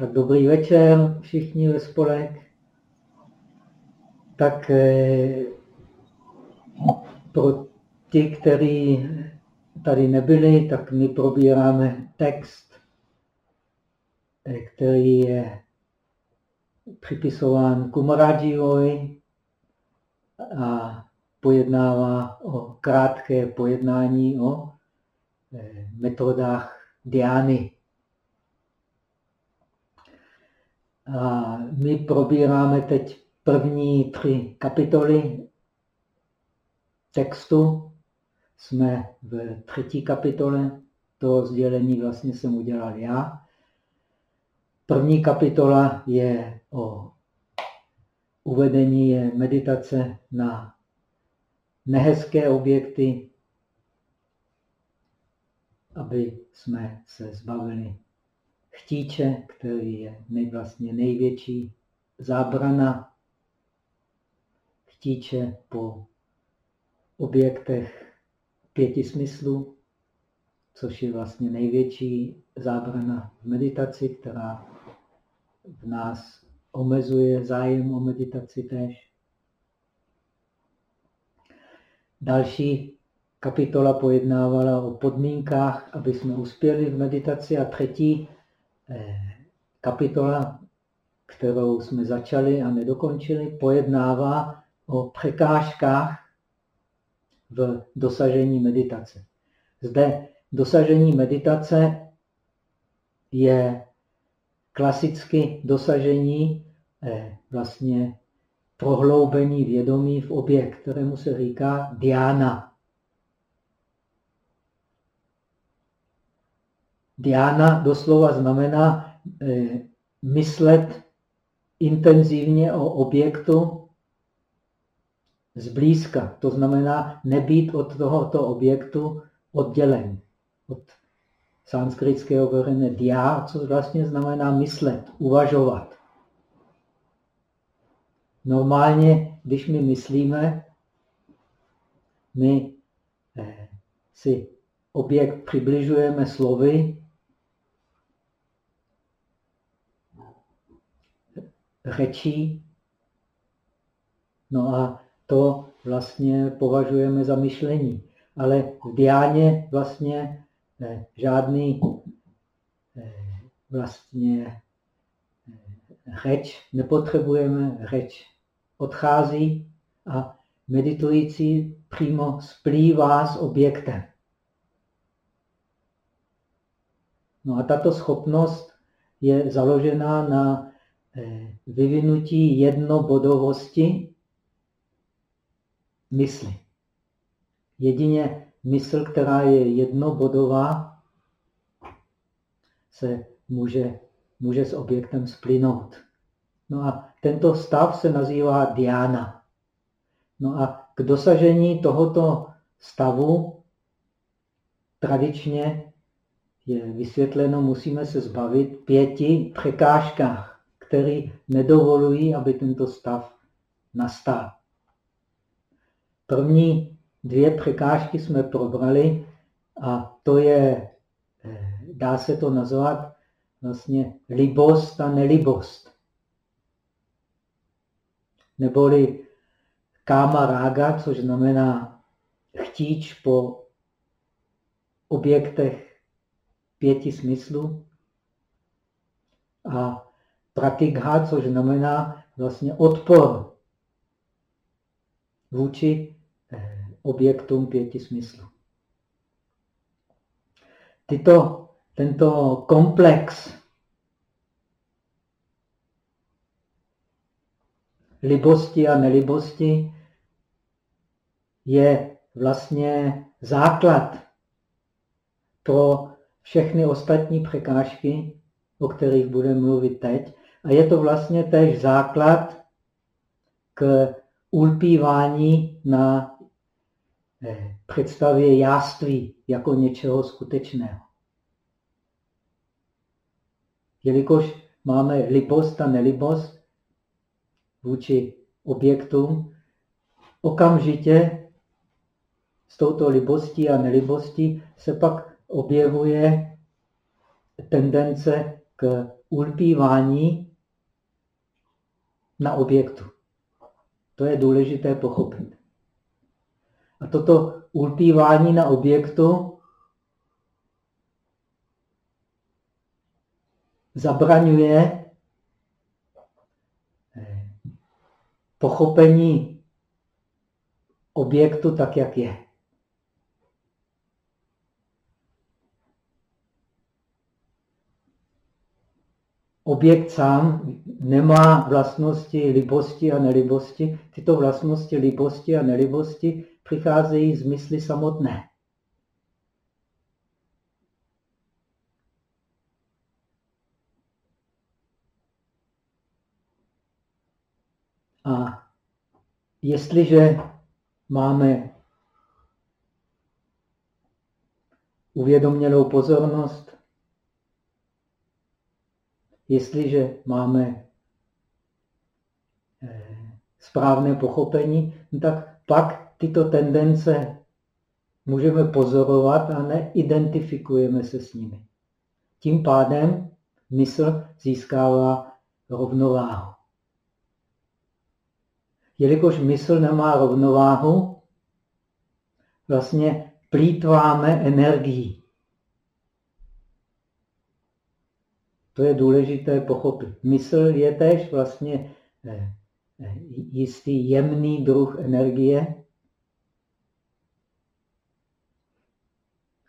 Tak dobrý večer všichni ve spolek. Tak eh, pro ty, kteří tady nebyli, tak my probíráme text, eh, který je připisován Kumarajivovi a pojednává o krátké pojednání o eh, metodách diány. A my probíráme teď první tři kapitoly textu. Jsme v třetí kapitole. To rozdělení vlastně jsem udělal já. První kapitola je o uvedení je meditace na nehezké objekty, aby jsme se zbavili chtíče, který je vlastně největší zábrana chtíče po objektech pěti smyslů, což je vlastně největší zábrana v meditaci, která v nás omezuje zájem o meditaci též. Další kapitola pojednávala o podmínkách, aby jsme uspěli v meditaci a třetí kapitola, kterou jsme začali a nedokončili, pojednává o překážkách v dosažení meditace. Zde dosažení meditace je klasicky dosažení eh, vlastně prohloubení vědomí v objekt, kterému se říká diana. Diana doslova znamená eh, myslet intenzivně o objektu zblízka. To znamená nebýt od tohoto objektu oddělen. Od sanskritského korene dia, co vlastně znamená myslet, uvažovat. Normálně, když my myslíme, my eh, si objekt přibližujeme slovy, řečí, no a to vlastně považujeme za myšlení. Ale v diáně vlastně eh, žádný eh, vlastně řeč nepotřebujeme, řeč odchází a meditující přímo splývá s objektem. No a tato schopnost je založená na eh, vyvinutí jednobodovosti mysli. Jedině mysl, která je jednobodová, se může může s objektem splynout. No a tento stav se nazývá diana. No a k dosažení tohoto stavu tradičně je vysvětleno, musíme se zbavit pěti překážkách, které nedovolují, aby tento stav nastal. První dvě překážky jsme probrali a to je, eh, dá se to nazvat, vlastně libost a nelibost. Neboli káma rága, což znamená chtíč po objektech pěti smyslů a pratigha, což znamená vlastně odpor vůči eh, objektům pěti smyslů. Tyto tento komplex libosti a nelibosti je vlastně základ pro všechny ostatní překážky, o kterých budeme mluvit teď. A je to vlastně též základ k ulpívání na eh, představě jáství jako něčeho skutečného. Jelikož máme libost a nelibost vůči objektům, okamžitě s touto libostí a nelibostí se pak objevuje tendence k ulpívání na objektu. To je důležité pochopit. A toto ulpívání na objektu zabraňuje eh, pochopení objektu tak, jak je. Objekt sám nemá vlastnosti libosti a nelibosti. Tyto vlastnosti libosti a nelibosti přicházejí z mysli samotné. A jestliže máme uvědomělou pozornost, jestliže máme eh, správné pochopení, no tak pak tyto tendence můžeme pozorovat a neidentifikujeme se s nimi. Tím pádem mysl získává rovnováhu. Jelikož mysl nemá rovnováhu, vlastně plítváme energii. To je důležité pochopit. Mysl je též vlastně eh, eh, jistý jemný druh energie.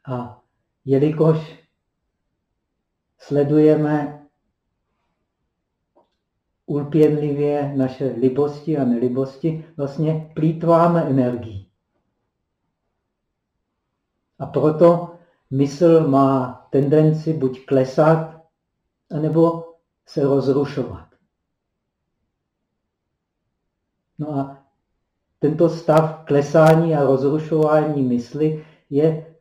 A jelikož sledujeme ulpěnlivě naše libosti a nelibosti, vlastně plítváme energii. A proto mysl má tendenci buď klesat, anebo se rozrušovat. No a tento stav klesání a rozrušování mysli je,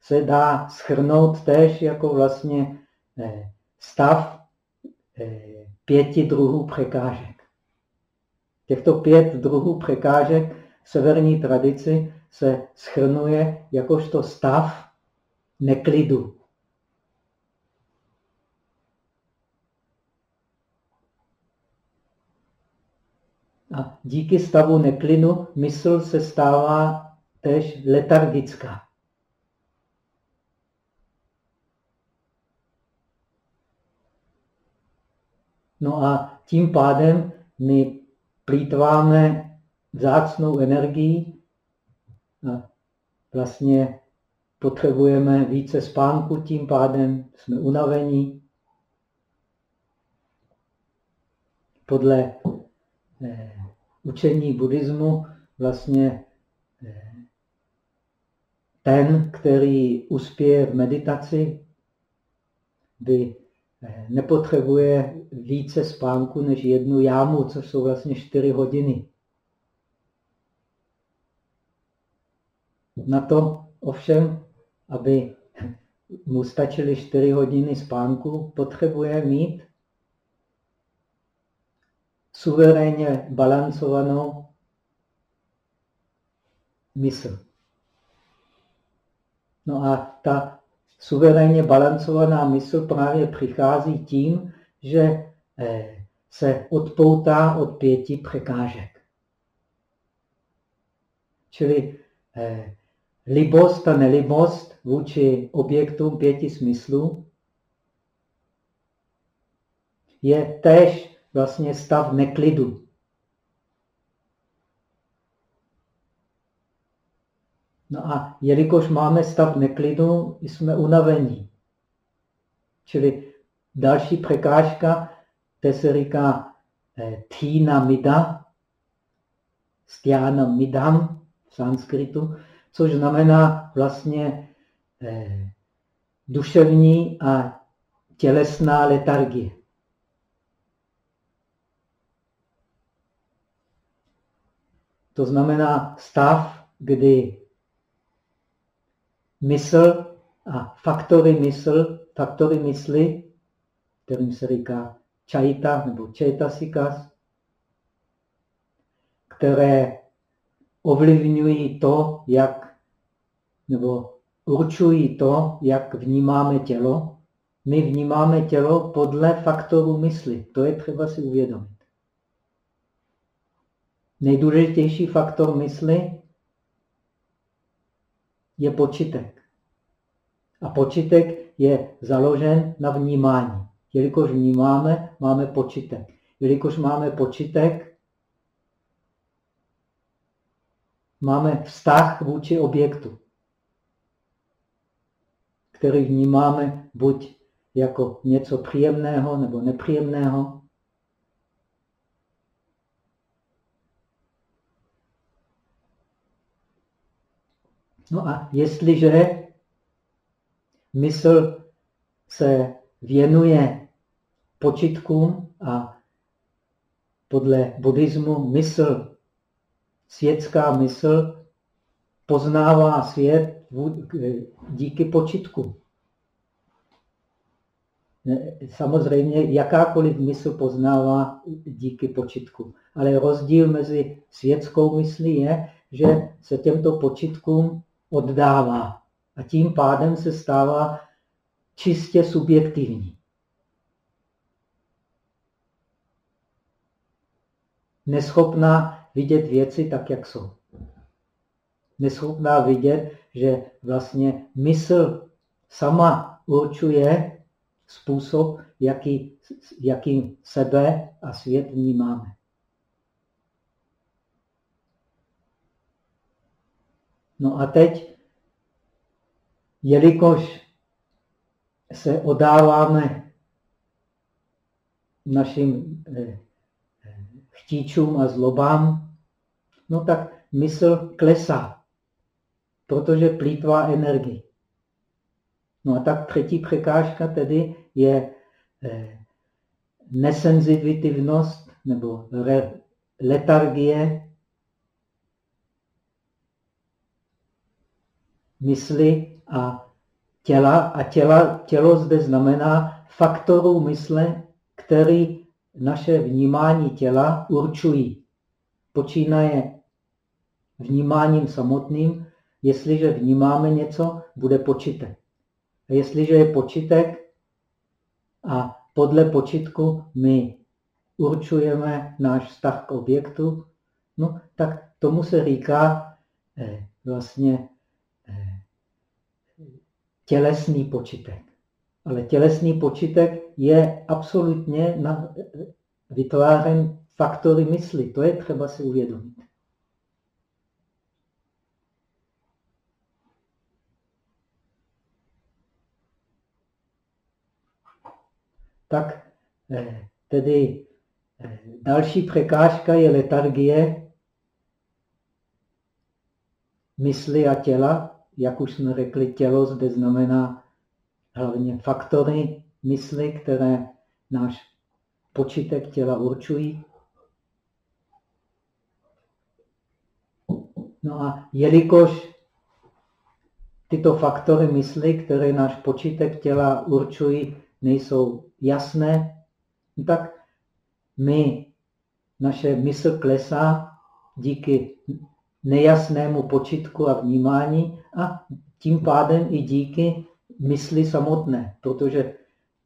se dá schrnout též jako vlastně eh, stav eh, pěti druhů překážek. Těchto pět druhů překážek v severní tradici se schrnuje jakožto stav neklidu. A díky stavu neklidu mysl se stává tež letargická. No a tím pádem my plítváme vzácnou energii a vlastně potřebujeme více spánku, tím pádem jsme unavení. Podle eh, učení buddhismu vlastně eh, ten, který uspěje v meditaci, by Eh, nepotřebuje více spánku než jednu jámu, což jsou vlastně čtyři hodiny. Na to ovšem, aby mu stačily čtyři hodiny spánku, potřebuje mít suverénně balancovanou mysl. No a ta suverénně balancovaná mysl právě přichází tím, že eh, se odpoutá od pěti překážek. Čili eh, libost a nelibost vůči objektům pěti smyslů je též vlastně stav neklidu. No a jelikož máme stav neklidu, jsme unavení. Čili další překážka, to se říká eh, Tina Mida, Stiana Midam v sanskritu, což znamená vlastně eh, duševní a tělesná letargie. To znamená stav, kdy mysl a faktory mysl, faktory mysli, kterým se říká čajta nebo četasikas, které ovlivňují to, jak, nebo určují to, jak vnímáme tělo, my vnímáme tělo podle faktorů mysli. To je třeba si uvědomit. Nejdůležitější faktor mysli je počítek. A počítek je založen na vnímání. Jelikož vnímáme, máme počítek. Jelikož máme počítek, máme vztah vůči objektu, který vnímáme buď jako něco příjemného nebo nepříjemného. No a jestliže mysl se věnuje počitkům a podle buddhismu mysl, světská mysl poznává svět díky počitku. Samozřejmě jakákoliv mysl poznává díky počitku. Ale rozdíl mezi světskou myslí je, že se těmto počitkům oddává. A tím pádem se stává čistě subjektivní. Neschopná vidět věci tak, jak jsou. Neschopná vidět, že vlastně mysl sama určuje způsob, jaký, jakým sebe a svět vnímáme. No a teď, jelikož se odáváme našim eh, chtíčům a zlobám, no tak mysl klesá, protože plítvá energii. No a tak třetí překážka tedy je eh, nesenzitivnost nebo letargie mysli a těla. A těla, tělo zde znamená faktorů mysle, který naše vnímání těla určují. Počínaje vnímáním samotným, jestliže vnímáme něco, bude počítek. A jestliže je počítek a podle počítku my určujeme náš vztah k objektu, no, tak tomu se říká eh, vlastně tělesný počítek. Ale tělesný počítek je absolutně vytvářen faktory mysli. To je třeba si uvědomit. Tak eh, tedy eh, další překážka je letargie mysli a těla. Jak už jsme řekli, tělo zde znamená hlavně faktory mysli, které náš počítek těla určují. No a jelikož tyto faktory mysli, které náš počítek těla určují, nejsou jasné, tak my, naše mysl klesá díky nejasnému počitku a vnímání a tím pádem i díky mysli samotné, protože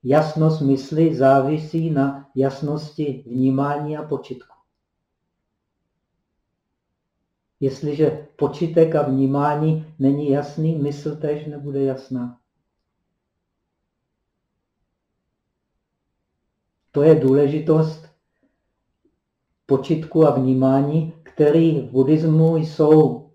jasnost mysli závisí na jasnosti vnímání a počitku. Jestliže počitek a vnímání není jasný, mysl tež nebude jasná. To je důležitost počitku a vnímání, který v buddhismu jsou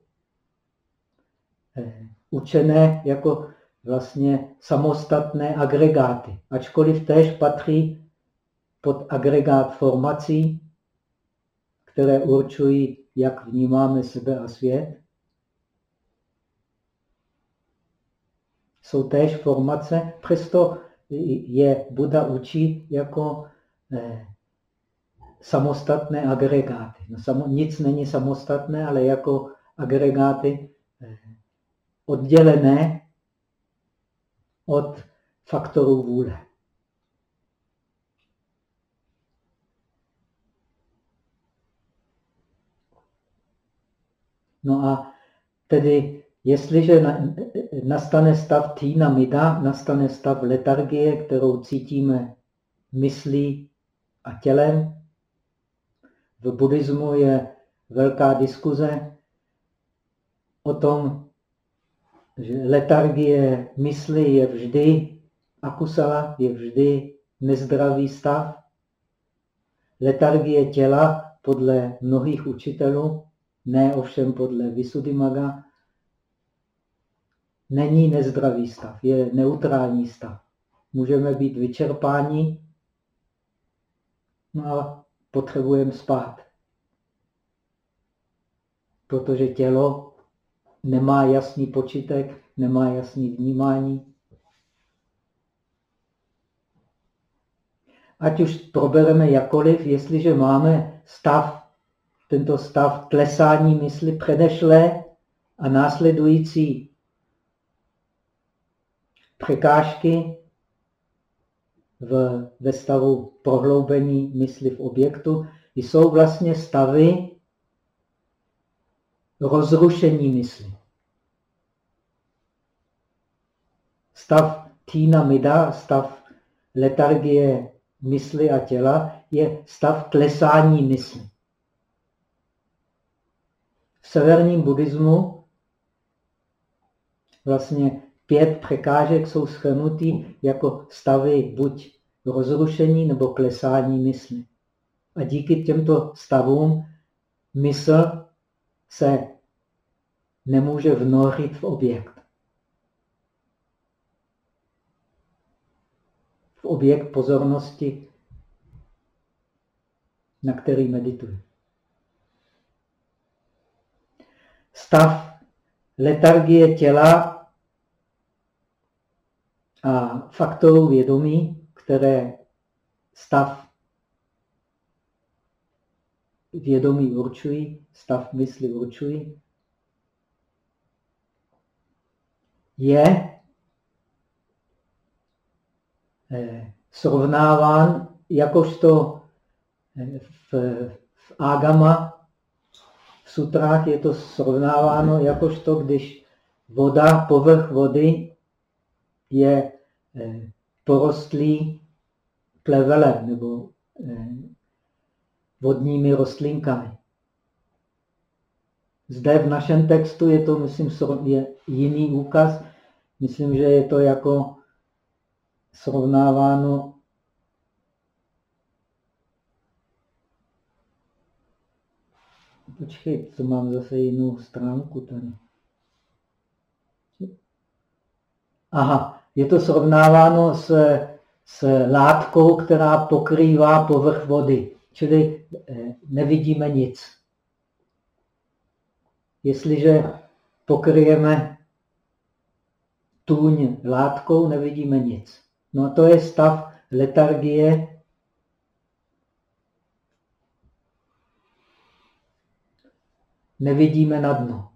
eh, učené jako vlastně samostatné agregáty, ačkoliv též patří pod agregát formací, které určují, jak vnímáme sebe a svět. Jsou též formace, přesto je Buddha učí jako eh, samostatné agregáty. No, samo, nic není samostatné, ale jako agregáty eh, oddělené od faktorů vůle. No a tedy Jestliže nastane stav týna mida, nastane stav letargie, kterou cítíme myslí a tělem. V buddhismu je velká diskuze o tom, že letargie mysli je vždy akusala, je vždy nezdravý stav. Letargie těla podle mnohých učitelů, ne ovšem podle Visuddhimaga, není nezdravý stav, je neutrální stav. Můžeme být vyčerpáni, no a potřebujeme spát. Protože tělo nemá jasný počítek, nemá jasný vnímání. Ať už probereme jakoliv, jestliže máme stav, tento stav klesání mysli předešlé a následující překážky v, ve stavu prohloubení mysli v objektu jsou vlastně stavy rozrušení mysli. Stav týna mida, stav letargie mysli a těla je stav klesání mysli. V severním buddhismu vlastně pět překážek jsou schrnuty jako stavy buď rozrušení nebo klesání mysli. A díky těmto stavům mysl se nemůže vnořit v objekt. V objekt pozornosti, na který medituje. Stav letargie těla a faktorů vědomí, které stav vědomí určují, stav mysli určují, je eh, srovnáván jakožto eh, v, v Agama, v sutrách je to srovnáváno jakožto, když voda, povrch vody je porostlý plevelem nebo vodními rostlinkami. Zde v našem textu je to, myslím, je jiný úkaz. Myslím, že je to jako srovnáváno Počkej, co mám zase jinou stránku tady. Aha, je to srovnáváno s, s látkou, která pokrývá povrch vody, čili eh, nevidíme nic. Jestliže pokryjeme tůň látkou, nevidíme nic. No a to je stav letargie. Nevidíme na dno.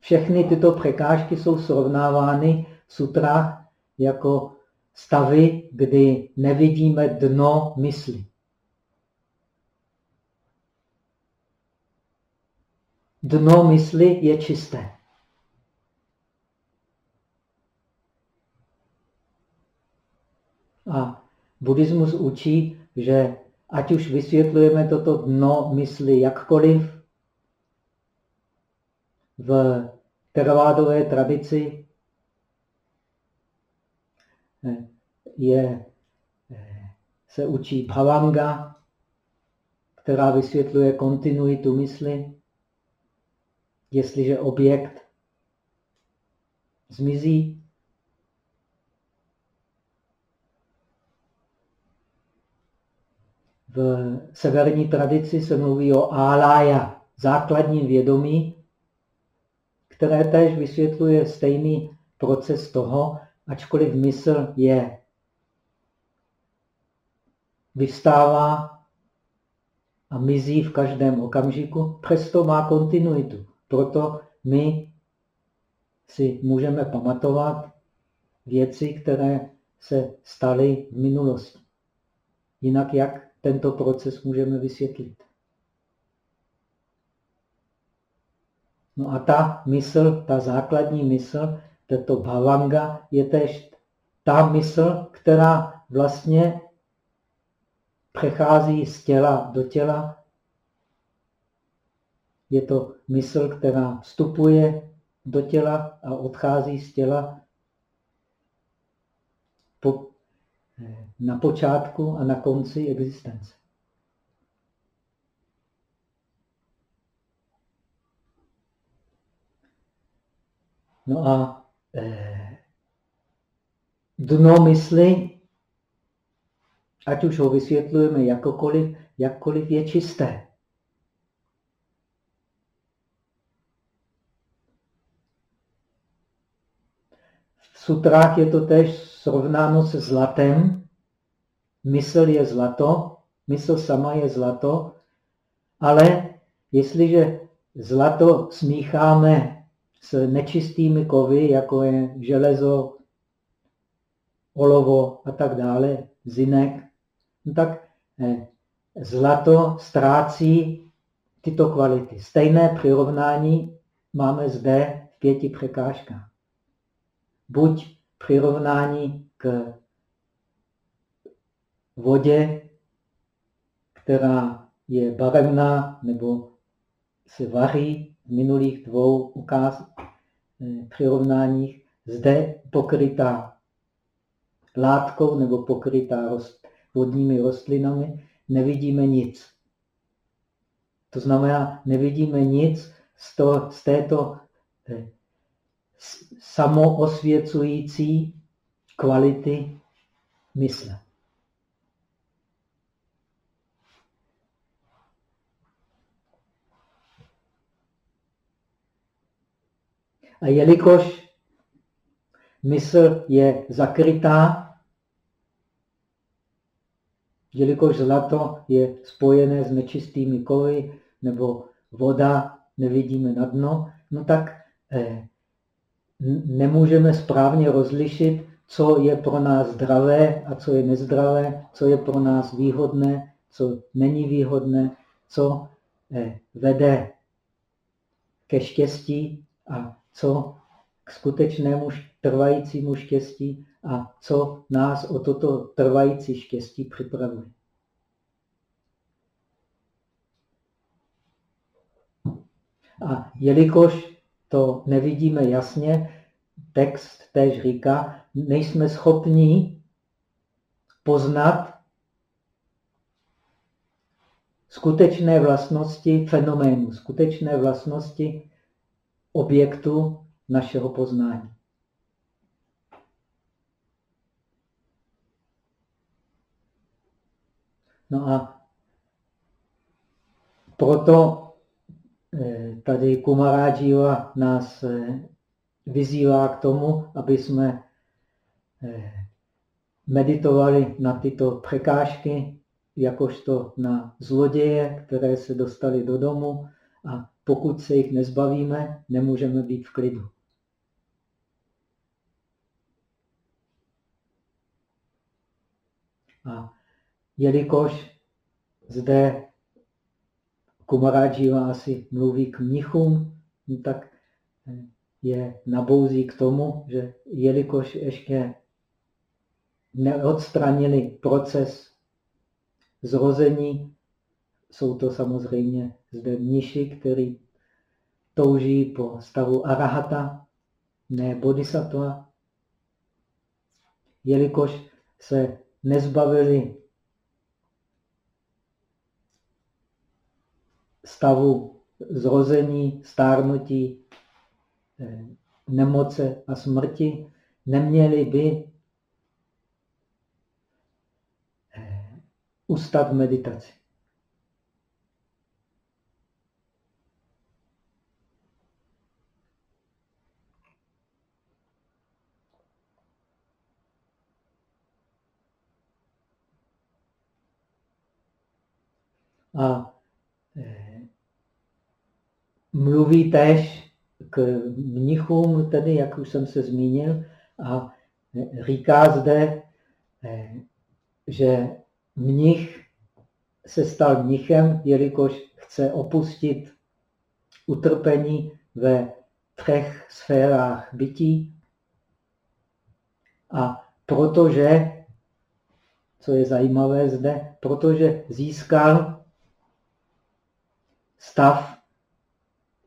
Všechny tyto překážky jsou srovnávány v sutrách jako stavy, kdy nevidíme dno mysli. Dno mysli je čisté. A buddhismus učí, že ať už vysvětlujeme toto dno mysli jakkoliv, v teravádové tradici je, se učí bhavanga, která vysvětluje kontinuitu mysli. Jestliže objekt zmizí, v severní tradici se mluví o álája, základním vědomí, které též vysvětluje stejný proces toho, ačkoliv mysl je vystává a mizí v každém okamžiku, přesto má kontinuitu. Proto my si můžeme pamatovat věci, které se staly v minulosti. Jinak jak tento proces můžeme vysvětlit? No a ta mysl, ta základní mysl, tato bhavanga je tež ta mysl, která vlastně přechází z těla do těla. Je to mysl, která vstupuje do těla a odchází z těla po, na počátku a na konci existence. No a dno mysli, ať už ho vysvětlujeme jakokoliv, jakkoliv je čisté. V sutrách je to tež srovnáno se zlatem. Mysl je zlato, mysl sama je zlato, ale jestliže zlato smícháme s nečistými kovy, jako je železo, olovo a tak dále, zinek, no tak eh, zlato ztrácí tyto kvality. Stejné přirovnání máme zde v pěti překážkách. Buď přirovnání k vodě, která je barevná nebo se vaří v minulých dvou ukáz eh, přirovnáních, zde pokrytá látkou nebo pokrytá rost, vodními rostlinami, nevidíme nic. To znamená, nevidíme nic z, to, z této eh, samoosvěcující kvality mysle. A jelikož mysl je zakrytá, jelikož zlato je spojené s nečistými kovy nebo voda nevidíme na dno, no tak eh, nemůžeme správně rozlišit, co je pro nás zdravé a co je nezdravé, co je pro nás výhodné, co není výhodné, co eh, vede ke štěstí a co k skutečnému trvajícímu štěstí a co nás o toto trvající štěstí připravuje. A jelikož to nevidíme jasně, text též říká, nejsme schopni poznat skutečné vlastnosti fenoménu, skutečné vlastnosti objektu našeho poznání. No a proto Eh, tady Kumaráživa nás eh, vyzývá k tomu, aby jsme eh, meditovali na tyto překážky, jakožto na zloděje, které se dostali do domu a pokud se jich nezbavíme, nemůžeme být v klidu. A jelikož zde Kumarajiva asi mluví k mnichům, no tak eh, je nabouzí k tomu, že jelikož ještě neodstranili proces zrození, jsou to samozřejmě zde mniši, kteří touží po stavu arahata, ne bodhisattva, jelikož se nezbavili stavu zrození, stárnutí, eh, nemoce a smrti, neměli by eh, ustat meditaci. A mluví též k mnichům, tedy, jak už jsem se zmínil, a říká zde, eh, že mnich se stal mnichem, jelikož chce opustit utrpení ve třech sférách bytí. A protože, co je zajímavé zde, protože získal stav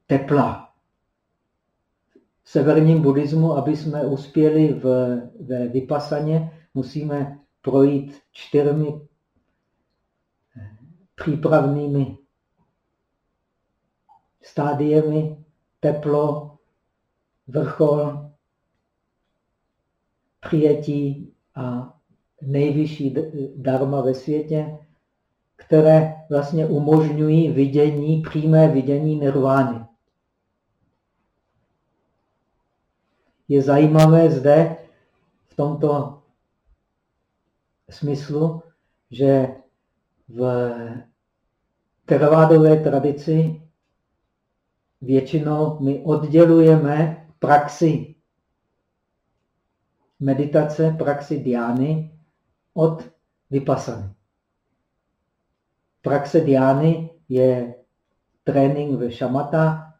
tepla. V severním buddhismu, aby jsme uspěli v, ve vypasaně, musíme projít čtyřmi přípravnými stádiemi teplo, vrchol, přijetí a nejvyšší dharma ve světě, které vlastně umožňují vidění, přímé vidění nirvány. Je zajímavé zde v tomto smyslu, že v teravádové tradici většinou my oddělujeme praxi meditace, praxi diány od vypasany. Praxe diány je trénink ve šamata.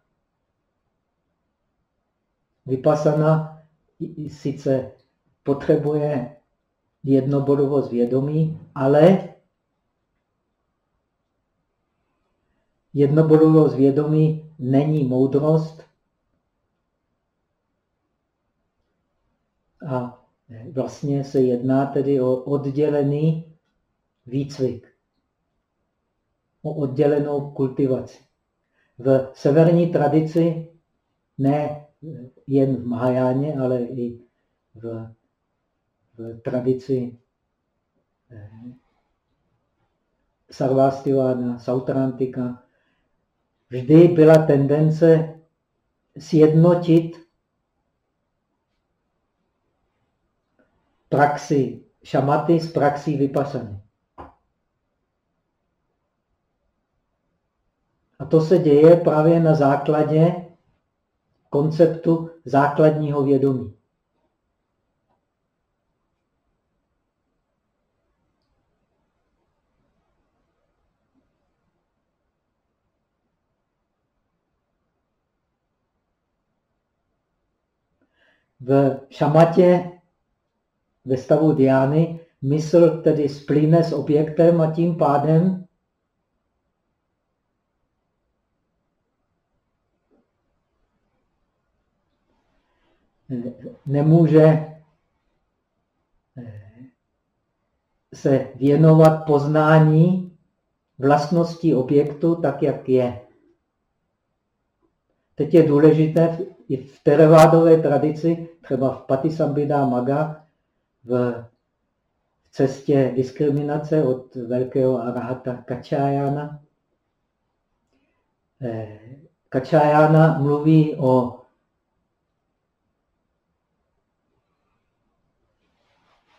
Vypasana sice potřebuje jednobodovost vědomí, ale jednobodovost vědomí není moudrost a vlastně se jedná tedy o oddělený výcvik, o oddělenou kultivaci. V severní tradici, ne jen v Mahajáně, ale i v, v tradici eh, Sarvastivana, Sautrantika, vždy byla tendence sjednotit praxi šamaty s praxí vypasany. A to se děje právě na základě konceptu základního vědomí. v šamatě ve stavu diány mysl tedy splyne s objektem a tím pádem nemůže eh, se věnovat poznání vlastností objektu tak, jak je. Teď je důležité i v terevádové tradici, třeba v Patisambhida Maga, v cestě diskriminace od velkého arahata Kačájana. Eh, Kačájana mluví o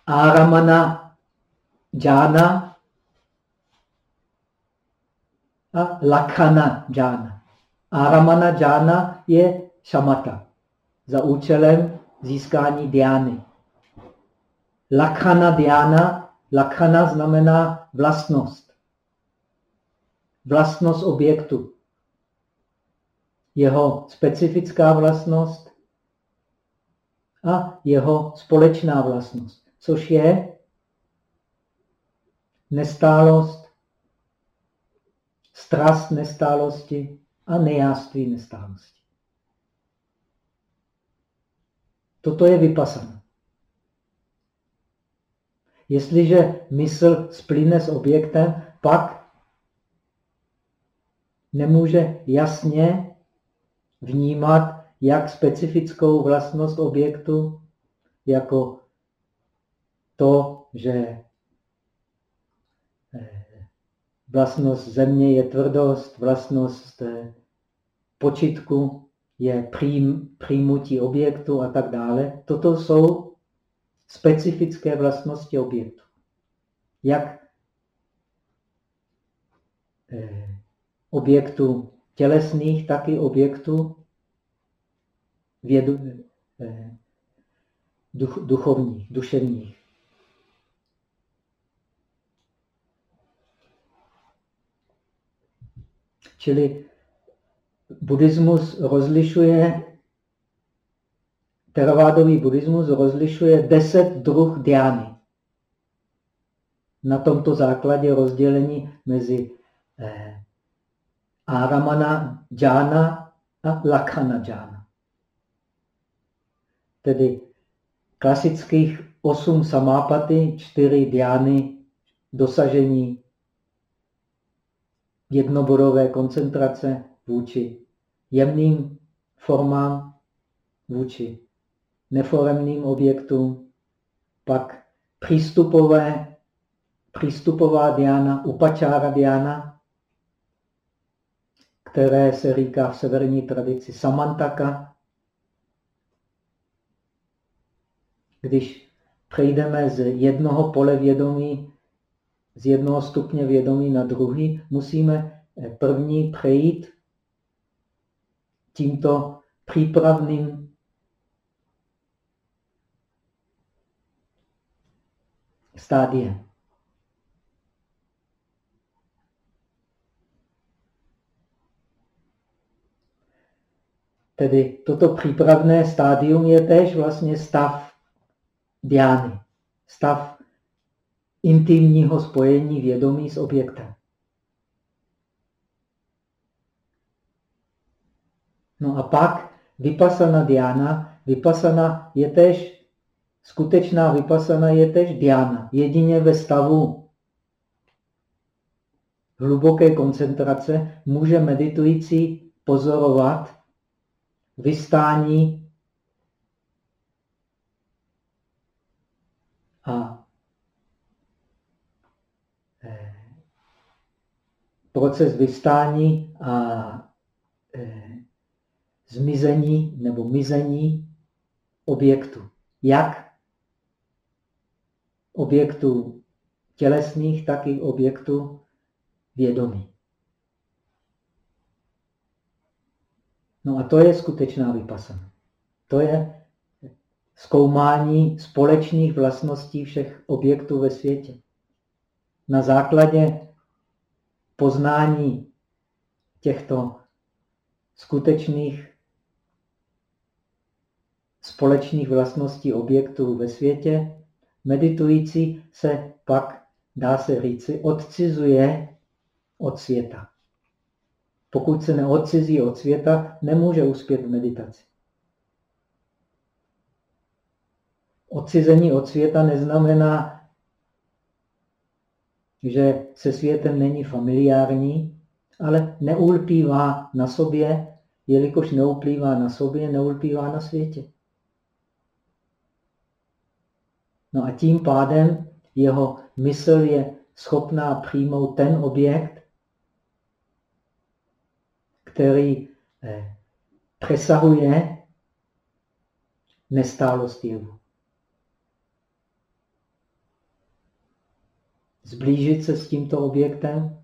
Aramana džána a Lakhana džána. Aramana džána je šamata za účelem získání diány. Lakhana diána, lakhana znamená vlastnost. Vlastnost objektu. Jeho specifická vlastnost a jeho společná vlastnost, což je nestálost, strast nestálosti a nejáství nestálosti. Toto je vypasana. Jestliže mysl splyne s objektem, pak nemůže jasně vnímat jak specifickou vlastnost objektu, jako to, že eh, vlastnost země je tvrdost, vlastnost eh, počitku je přijm, přijmutí objektu a tak dále. Toto jsou specifické vlastnosti objektu. Jak eh, objektu tělesných, tak i objektu vědu, duch, duchovních, duševních. Čili buddhismus rozlišuje, teravádový buddhismus rozlišuje deset druh diány. Na tomto základě rozdělení mezi eh, Aramana džána a Lakhana džána. Tedy klasických osm samápaty, čtyři diány, dosažení jednobodové koncentrace vůči jemným formám, vůči neforemným objektům, pak přístupové, přístupová diána, upačára diána, které se říká v severní tradici samantaka. Když přejdeme z jednoho pole vědomí, z jednoho stupně vědomí na druhý, musíme první přejít tímto přípravným stádiem. Tedy toto přípravné stádium je též vlastně stav diány, stav intimního spojení vědomí s objektem. No a pak vypasana diana, vypasana je tež, skutečná vypasana je tež diana. Jedině ve stavu hluboké koncentrace může meditující pozorovat vystání a eh, proces vystání a eh, zmizení nebo mizení objektu. Jak objektů tělesných, tak i objektů vědomí. No a to je skutečná vypasana. To je zkoumání společných vlastností všech objektů ve světě. Na základě poznání těchto skutečných společných vlastností objektů ve světě, meditující se pak, dá se říci, odcizuje od světa. Pokud se neodcizí od světa, nemůže uspět v meditaci. Odcizení od světa neznamená, že se světem není familiární, ale neulpívá na sobě, jelikož neulpívá na sobě, neulpívá na světě. No a tím pádem jeho mysl je schopná přijmout ten objekt, který eh, přesahuje nestálost jevu. Zblížit se s tímto objektem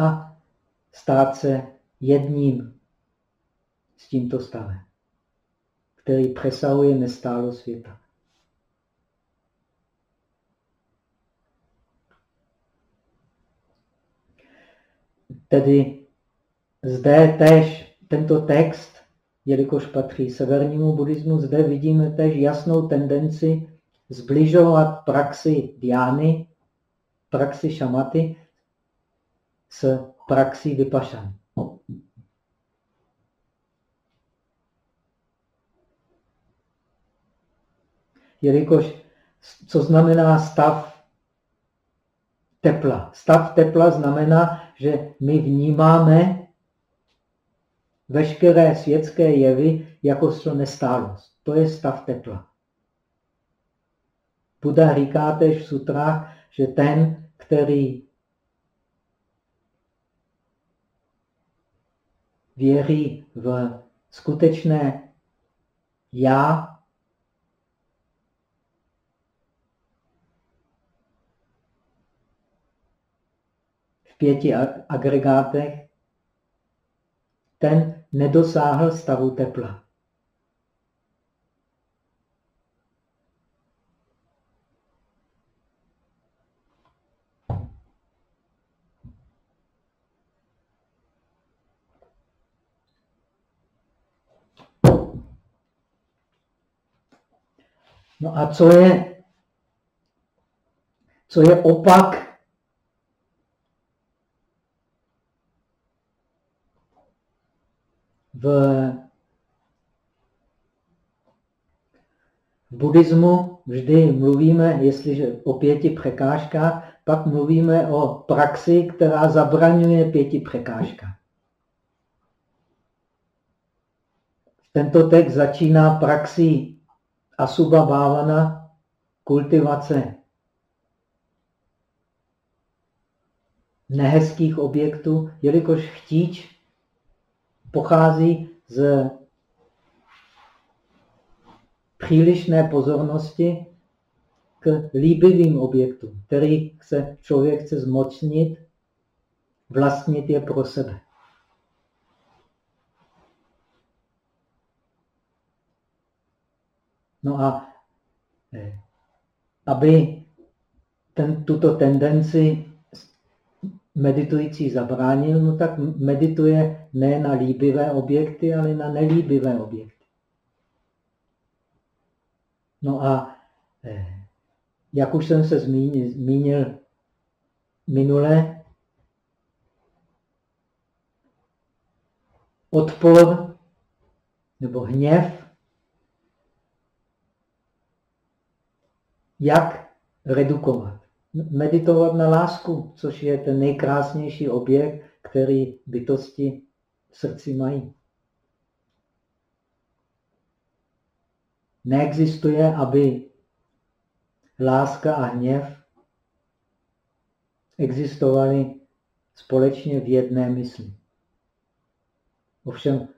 a stát se jedním s tímto stavem, který přesahuje nestálo světa. Tedy zde tež tento text, jelikož patří severnímu buddhismu, zde vidíme tež jasnou tendenci zbližovat praxi diány, praxi šamaty s praxí vypašan. Jelikož, co znamená stav tepla? Stav tepla znamená, že my vnímáme veškeré světské jevy jako nestálost. To je stav tepla. Buddha říká tež v sutrách, že ten, který věří v skutečné já, v pěti agregátech, ten nedosáhl stavu tepla. No a co je, co je opak v, v buddhismu vždy mluvíme, jestliže o pěti překážkách, pak mluvíme o praxi, která zabraňuje pěti překážkách. Tento text začíná praxí Asuba Bhavana, kultivace nehezkých objektů, jelikož chtíč pochází z přílišné pozornosti k líbivým objektům, který se člověk chce zmocnit, vlastnit je pro sebe. No a eh, aby ten, tuto tendenci meditující zabránil, no tak medituje ne na líbivé objekty, ale na nelíbivé objekty. No a eh, jak už jsem se zmínil, zmínil minule, odpor nebo hněv, jak redukovat meditovat na lásku, což je ten nejkrásnější objekt, který bytosti v srdci mají. Neexistuje, aby láska a hněv existovaly společně v jedné mysli. Ovšem,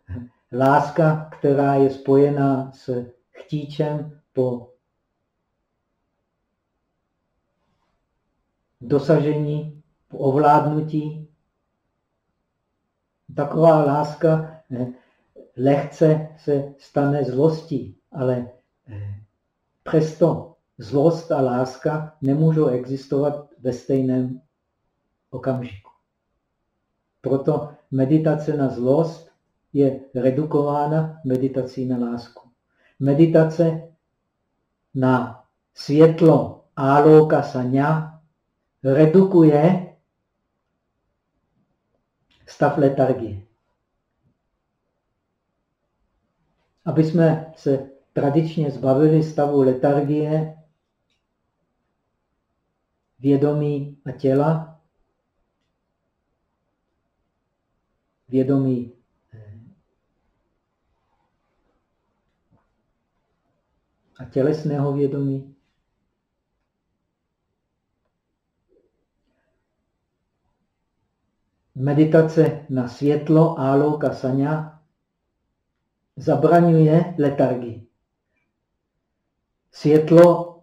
láska, která je spojená s chtíčem po dosažení, ovládnutí. Taková láska eh, lehce se stane zlostí, ale eh, přesto zlost a láska nemůžou existovat ve stejném okamžiku. Proto meditace na zlost je redukována meditací na lásku. Meditace na světlo áloka sanya redukuje stav letargie. Aby jsme se tradičně zbavili stavu letargie vědomí a těla, vědomí eh, a tělesného vědomí, meditace na světlo áloka saňa zabraňuje letargii. Světlo,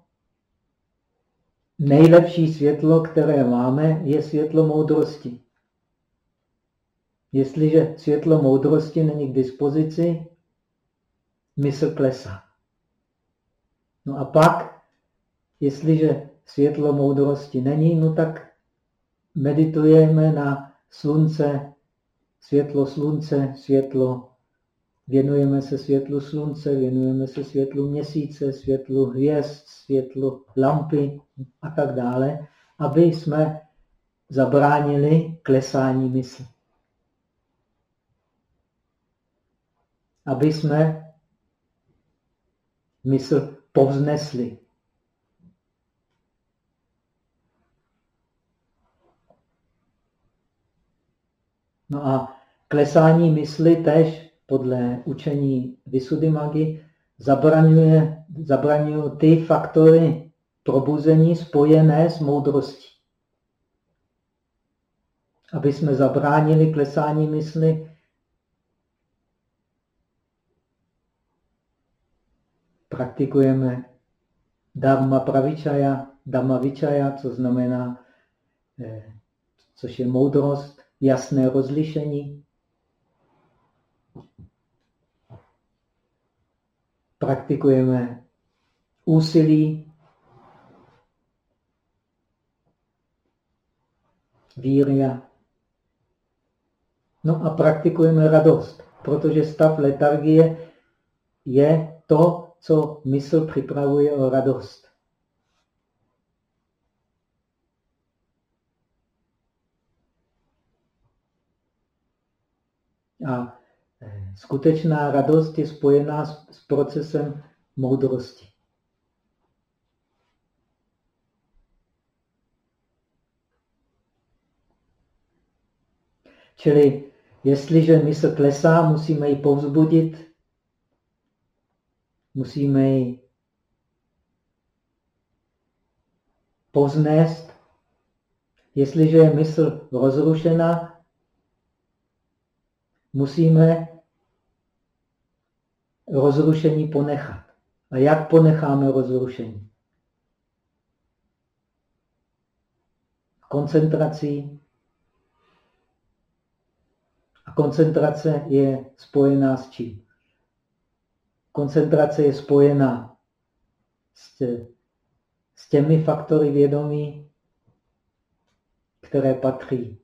nejlepší světlo, které máme, je světlo moudrosti. Jestliže světlo moudrosti není k dispozici, mysl klesá. No a pak, jestliže světlo moudrosti není, no tak meditujeme na slunce, světlo slunce, světlo, věnujeme se světlu slunce, věnujeme se světlu měsíce, světlu hvězd, světlu lampy a tak dále, aby jsme zabránili klesání mysli. Aby jsme mysl povznesli. No a klesání mysli tež podle učení Visuddhimaggy zabraňuje, zabraňují ty faktory probuzení spojené s moudrostí. Aby jsme zabránili klesání mysli, praktikujeme dharma pravičaya, dhamma vichaya, co znamená, eh, což je moudrost, jasné rozlišení. Praktikujeme úsilí, víria. No a praktikujeme radost, protože stav letargie je to, co mysl připravuje o radost. A eh, skutečná radost je spojená s, s procesem moudrosti. Čili jestliže mysl klesá, musíme ji povzbudit, musíme ji poznést. Jestliže je mysl rozrušená, musíme rozrušení ponechat. A jak ponecháme rozrušení? Koncentrací. A koncentrace je spojená s čím? Koncentrace je spojená s, s těmi faktory vědomí, které patří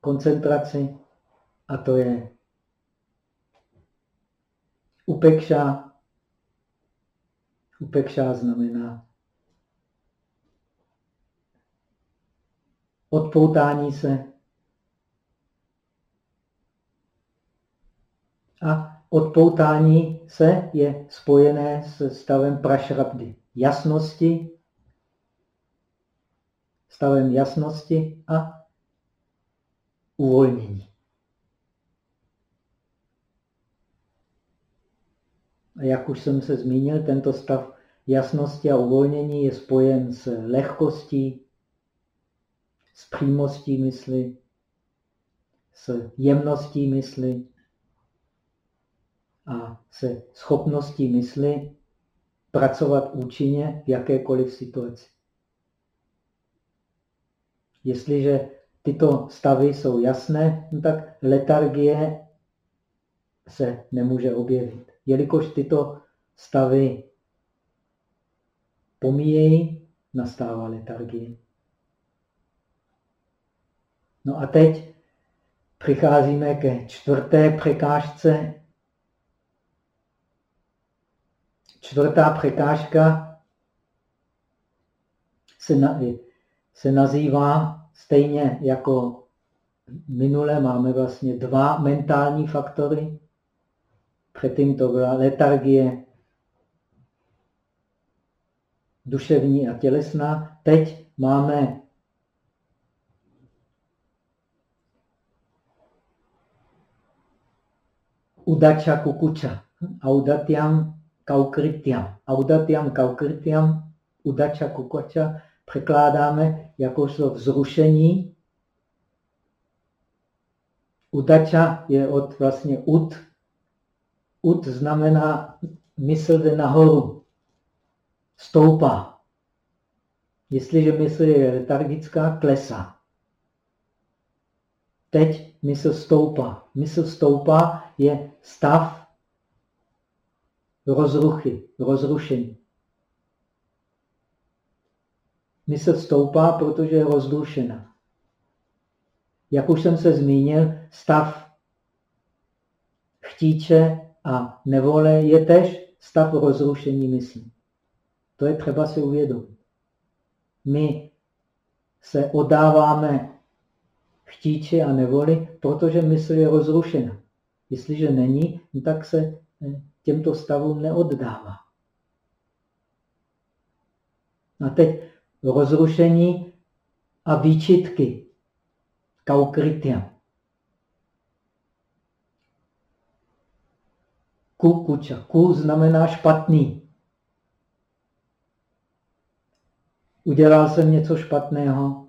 koncentraci a to je upekša. Upekša znamená odpoutání se a odpoutání se je spojené s stavem prašrabdy, jasnosti, stavem jasnosti a uvolnění. Jak už jsem se zmínil, tento stav jasnosti a uvolnění je spojen s lehkostí, s přímostí mysli, s jemností mysli a se schopností mysli pracovat účinně v jakékoliv situaci. Jestliže tyto stavy jsou jasné, no tak letargie se nemůže objevit jelikož tyto stavy pomíjejí, nastává letargie. No a teď přicházíme ke čtvrté překážce. Čtvrtá překážka se, na, se nazývá stejně jako minule máme vlastně dva mentální faktory. Předtím to byla letargie duševní a tělesná. Teď máme udača kukuča, audatyam kaukrityam. Audatyam kaukrityam, udača kukuča překládáme jakožto vzrušení. Udača je od vlastně ud, Ud znamená mysl jde nahoru, stoupá. Jestliže mysl je letargická, klesá. Teď mysl stoupá. Mysl stoupá je stav rozruchy, rozrušení. Mysl stoupá, protože je rozrušena. Jak už jsem se zmínil, stav chtíče a nevole je tež stav rozrušení mysli. To je třeba si uvědomit. My se odáváme chtíči a nevoli, protože mysl je rozrušena. Jestliže není, no tak se eh, těmto stavům neoddává. A teď rozrušení a výčitky. Kaukrytia. Ku kuča. Ku znamená špatný. Udělal jsem něco špatného,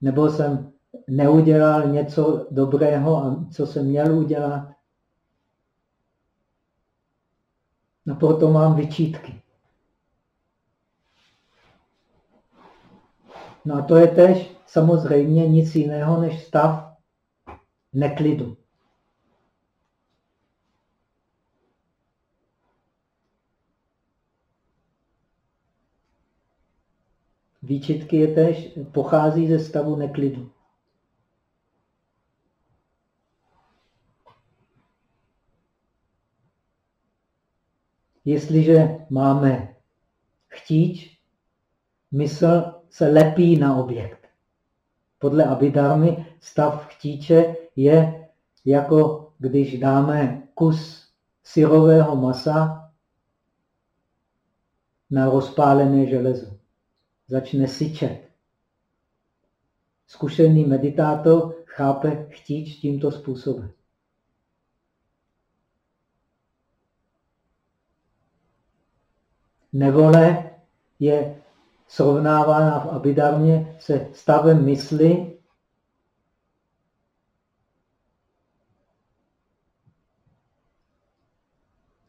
nebo jsem neudělal něco dobrého, a co jsem měl udělat. No proto mám vyčítky. No a to je tež samozřejmě nic jiného než stav neklidu. Výčitky je tež, pochází ze stavu neklidu. jestliže máme chtíč, mysl se lepí na objekt. Podle Abhidharmy stav chtíče je jako když dáme kus syrového masa na rozpálené železo. Začne syčet. Zkušený meditátor chápe chtíč tímto způsobem. Nevole je srovnávána v Abidarmě se stavem mysli,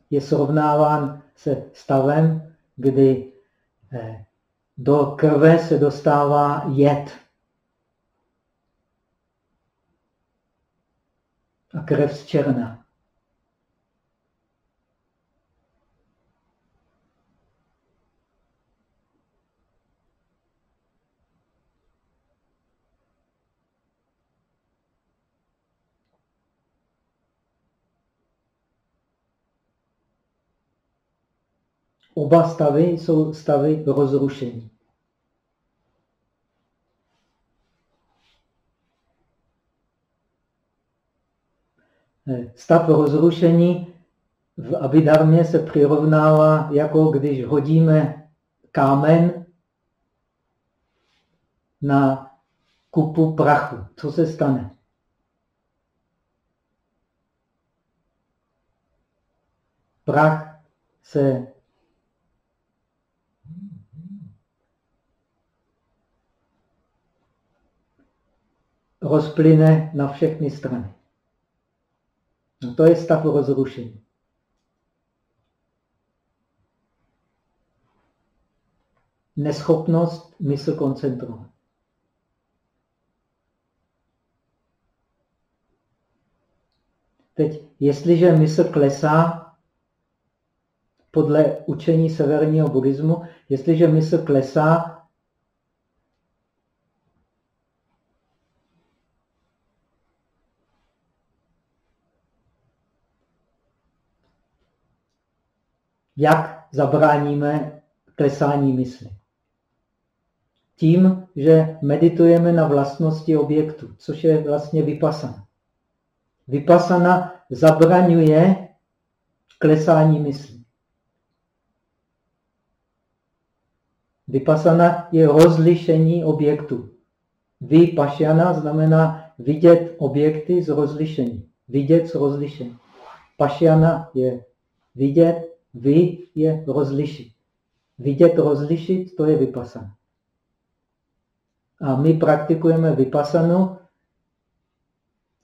je srovnáván se stavem, kdy eh, do krve se dostává jed. A krev z černa. Oba stavy jsou stavy rozrušení. Stav rozrušení v Abidarmě se přirovnává, jako když hodíme kámen na kupu prachu. Co se stane? Prach se rozplyne na všechny strany. No to je stav rozrušení. Neschopnost mysl koncentrovat. Teď, jestliže mysl klesá, podle učení severního buddhismu, jestliže mysl klesá, Jak zabráníme klesání mysli? Tím, že meditujeme na vlastnosti objektu, což je vlastně vypasana. Vypasana zabraňuje klesání mysli. Vypasana je rozlišení objektu. Vypašana znamená vidět objekty z rozlišení. Vidět z rozlišení. Pašiana je vidět vy je rozlišit. Vidět rozlišit, to je vypasana. A my praktikujeme vypasanu,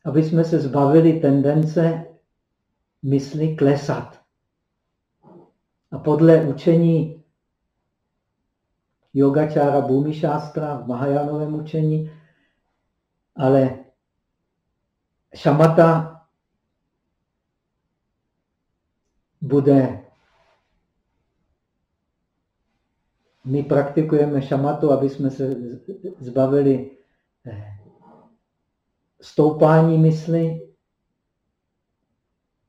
aby jsme se zbavili tendence mysli klesat. A podle učení yogačára Bhumi Shastra v Mahajánovém učení, ale šamata bude my praktikujeme šamatu, aby jsme se zbavili eh, stoupání mysli,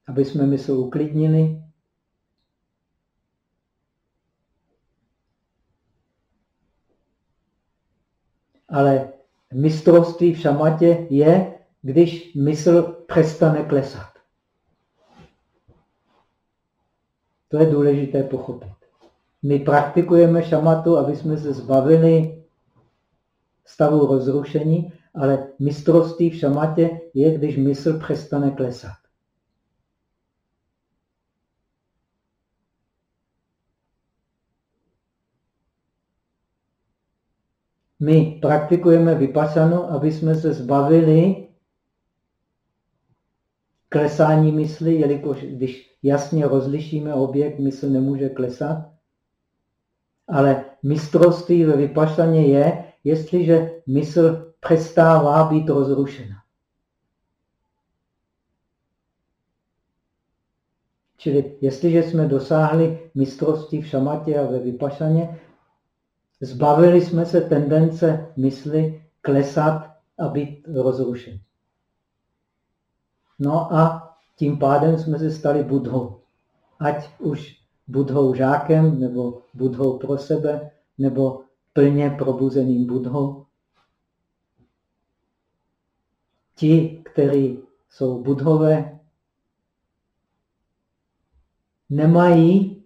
aby jsme mysl uklidnili. Ale mistrovství v šamatě je, když mysl přestane klesat. To je důležité pochopit. My praktikujeme šamatu, aby jsme se zbavili stavu rozrušení, ale mistrovství v šamatě je, když mysl přestane klesat. My praktikujeme vypasanu, aby jsme se zbavili klesání mysli, jelikož když jasně rozlišíme objekt, mysl nemůže klesat. Ale mistrovství ve vypašaně je, jestliže mysl přestává být rozrušena. Čili jestliže jsme dosáhli mistrovství v šamatě a ve vypašaně, zbavili jsme se tendence mysli klesat a být rozrušen. No a tím pádem jsme se stali budhou. Ať už budhou žákem nebo budhou pro sebe nebo plně probuzeným budhou. Ti, kteří jsou budhové, nemají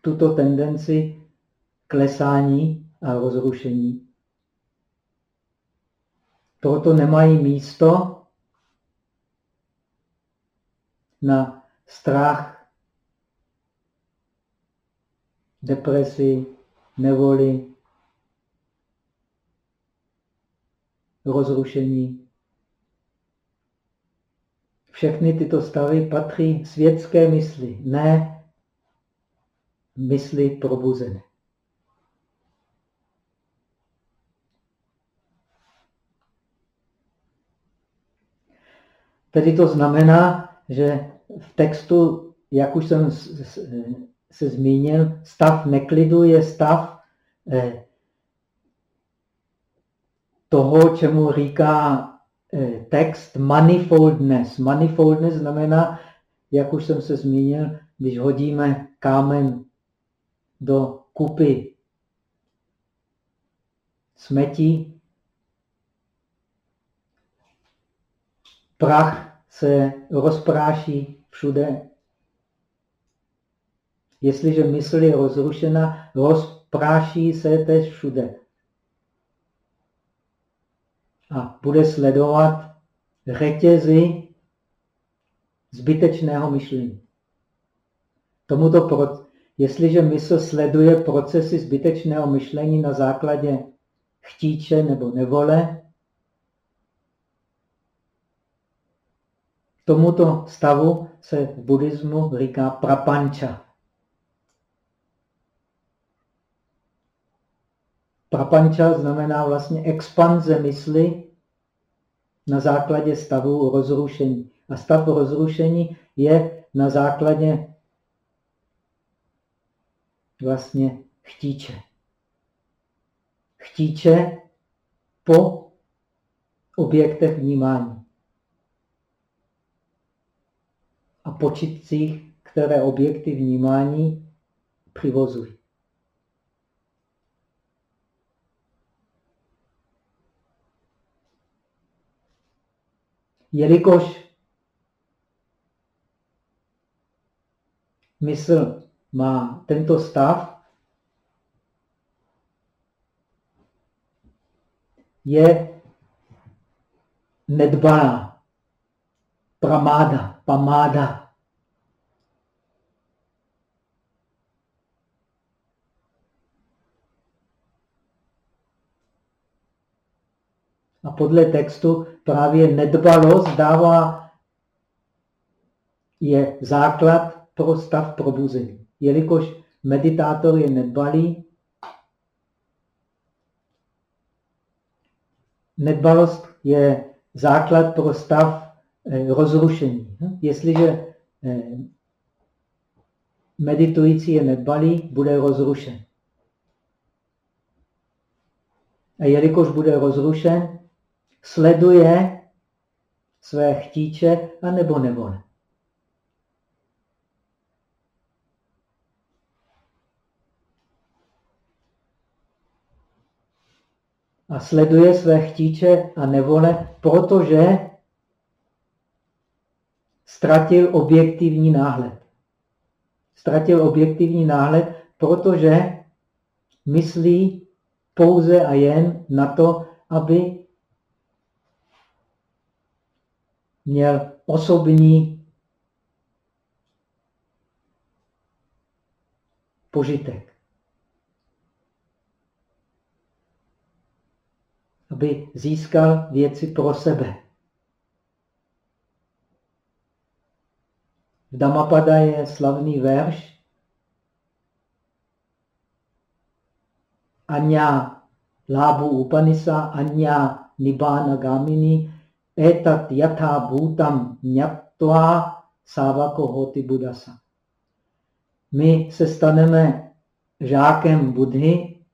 tuto tendenci klesání a rozrušení. Proto nemají místo na strach, depresi, nevoli, rozrušení. Všechny tyto stavy patří světské mysli, ne mysli probuzené. Tedy to znamená, že v textu, jak už jsem se zmínil, stav neklidu je stav eh, toho, čemu říká eh, text manifoldness. Manifoldness znamená, jak už jsem se zmínil, když hodíme kámen do kupy smetí, prach se rozpráší všude. Jestliže mysl je rozrušena, rozpráší se tež všude. A bude sledovat řetězy zbytečného myšlení. Tomuto pro, jestliže mysl sleduje procesy zbytečného myšlení na základě chtíče nebo nevole, Tomuto stavu se v buddhismu říká prapanča. Prapanča znamená vlastně expanze mysli na základě stavu rozrušení. A stav rozrušení je na základě vlastně chtíče. Chtíče po objektech vnímání. a počitcích, které objekty vnímání přivozují. Jelikož mysl má tento stav, je nedbalá, pramáda pamáda. A podle textu právě nedbalost dává, je základ pro stav probuzení. Jelikož meditátor je nedbalý, nedbalost je základ pro stav Eh, rozrušení. Hm? Jestliže eh, meditující je nedbalý, bude rozrušen. A jelikož bude rozrušen, sleduje své chtíče a nebo nevole. A sleduje své chtíče a nevole, protože ztratil objektivní náhled. Ztratil objektivní náhled, protože myslí pouze a jen na to, aby měl osobní požitek. Aby získal věci pro sebe. V Dhammapada je slavný verš Anya Labu Upanisa Anya Nibbana Gamini Etat Yatha Bhutam Nyatva Savako Hoti Budasa. My se staneme žákem Budhy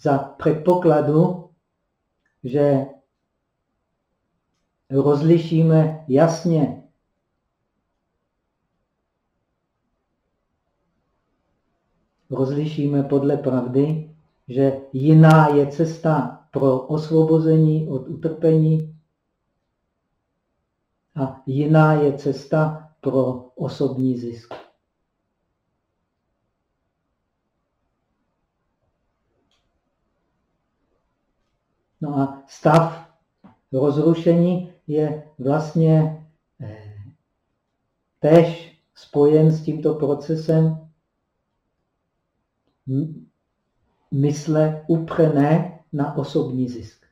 za předpokladu, že rozlišíme jasně rozlišíme podle pravdy, že jiná je cesta pro osvobození od utrpení a jiná je cesta pro osobní zisk. No a stav rozrušení je vlastně eh, tež spojen s tímto procesem mysle uprené na osobní zisk.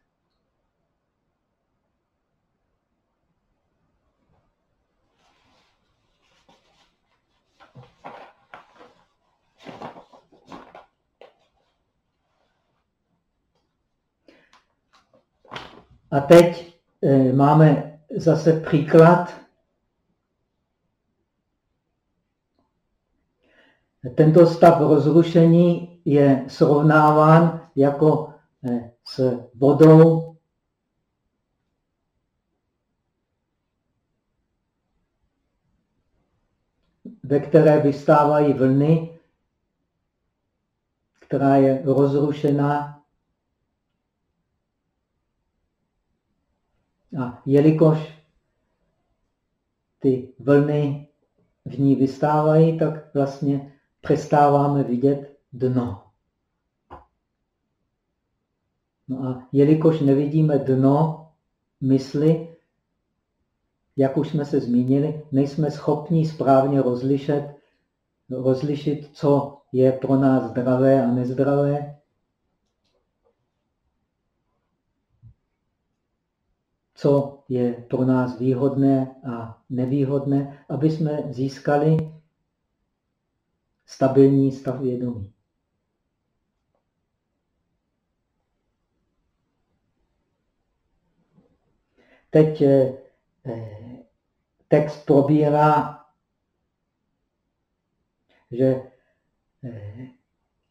A teď e, máme zase příklad. Tento stav rozrušení je srovnáván jako s vodou, ve které vystávají vlny, která je rozrušená A jelikož ty vlny v ní vystávají, tak vlastně přestáváme vidět dno. No a jelikož nevidíme dno mysli, jak už jsme se zmínili, nejsme schopni správně rozlišet, rozlišit, co je pro nás zdravé a nezdravé, co je pro nás výhodné a nevýhodné, aby jsme získali stabilní stav vědomí. Teď eh, text probírá, že eh,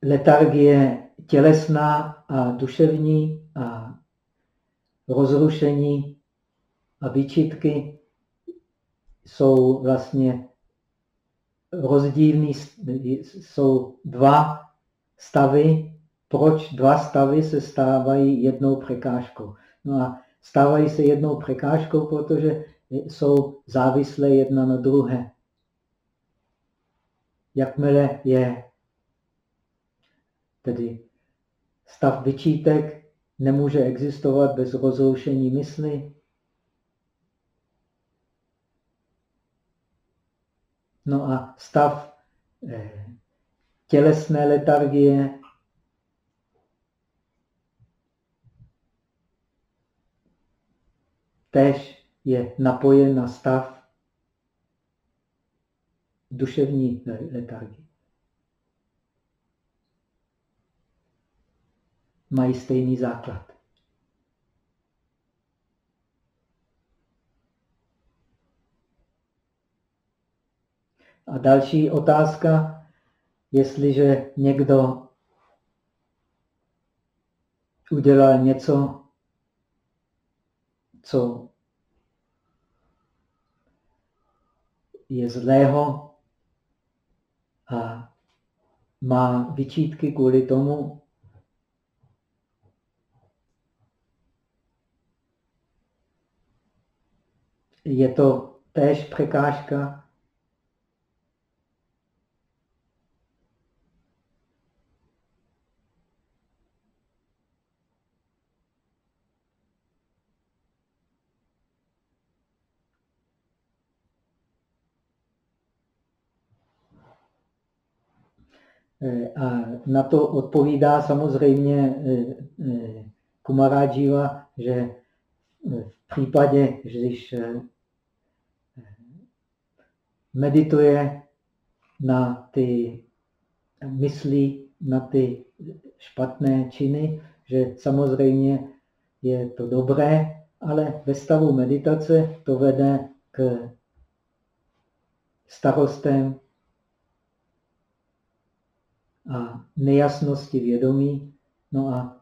letargie tělesná a duševní a rozrušení a výčitky jsou vlastně rozdílný, jsou dva stavy. Proč dva stavy se stávají jednou překážkou? No a stávají se jednou překážkou, protože jsou závislé jedna na druhé. Jakmile je tedy stav vyčítek, nemůže existovat bez rozrušení mysli, No a stav eh, tělesné letargie, tež je napojen na stav duševní letargie. Mají stejný základ. A další otázka, jestliže někdo udělal něco, co je zlého a má vyčítky kvůli tomu, je to též překážka a na to odpovídá samozřejmě eh, eh, Kumaradživa, že v případě, když medituje na ty myslí, na ty špatné činy, že samozřejmě je to dobré, ale ve stavu meditace to vede k starostem, a nejasnosti vědomí. No a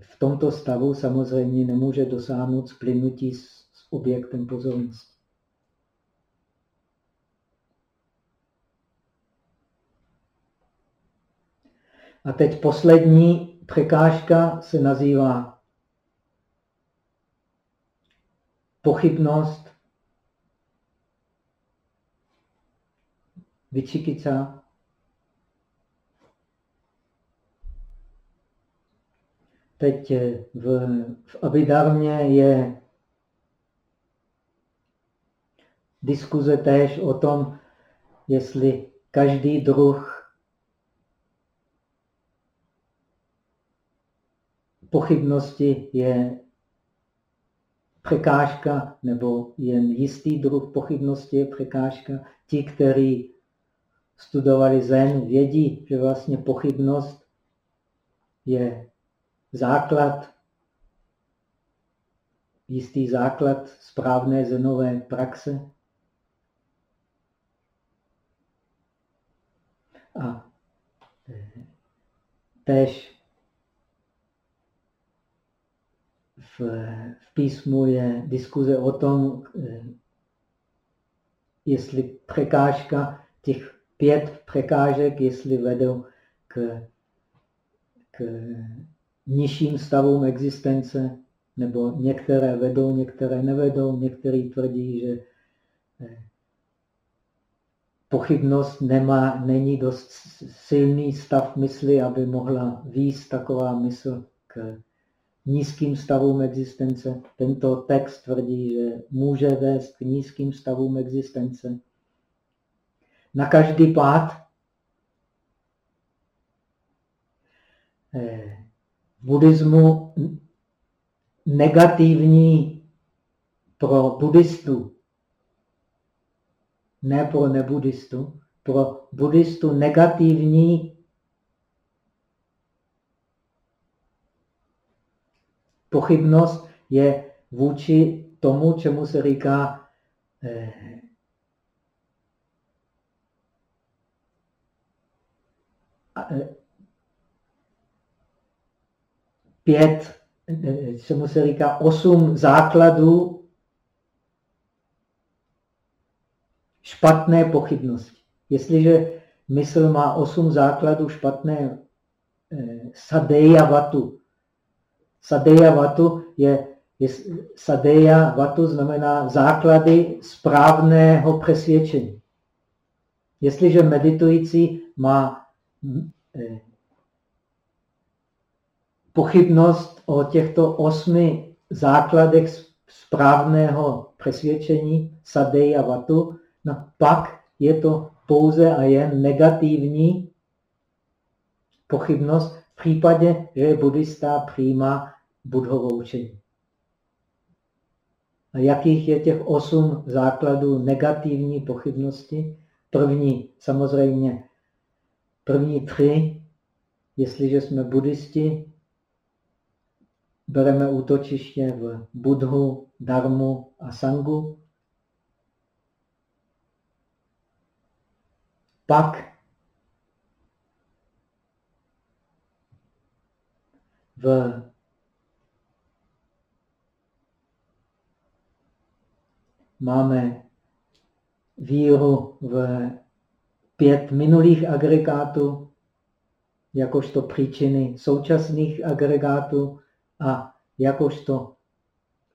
v tomto stavu samozřejmě nemůže dosáhnout splynutí s, s objektem pozornosti. A teď poslední překážka se nazývá pochybnost, vyčikica. Teď v, v Abidarmě je diskuze též o tom, jestli každý druh pochybnosti je překážka, nebo jen jistý druh pochybnosti je překážka. Ti, kteří studovali Zen, vědí, že vlastně pochybnost je základ, jistý základ správné zenové praxe. A eh, též v, v písmu je diskuze o tom, eh, jestli překážka, těch pět překážek, jestli vedou k, k nižším stavům existence, nebo některé vedou, některé nevedou, některý tvrdí, že eh, pochybnost nemá, není dost silný stav mysli, aby mohla výst taková mysl k nízkým stavům existence. Tento text tvrdí, že může vést k nízkým stavům existence. Na každý pád eh, buddhismu negativní pro buddhistu, ne pro nebuddhistu, pro buddhistu negativní Pochybnost je vůči tomu, čemu se říká eh, eh pět, eh, čemu se říká osm základů špatné pochybnosti. Jestliže mysl má osm základů špatné eh, sadeja vatu, Sadeya vatu je, je sadeya vatu znamená základy správného přesvědčení. Jestliže meditující má eh, pochybnost o těchto osmi základech správného přesvědčení sadeya vatu, no pak je to pouze a jen negativní pochybnost, v případě, že buddhista přijímá budhovo učení. A jakých je těch osm základů negativní pochybnosti? První, samozřejmě, první tři, jestliže jsme buddhisti, bereme útočiště v Budhu, Darmu a Sangu. Pak v máme víru v pět minulých agregátů, jakožto příčiny současných agregátů a jakožto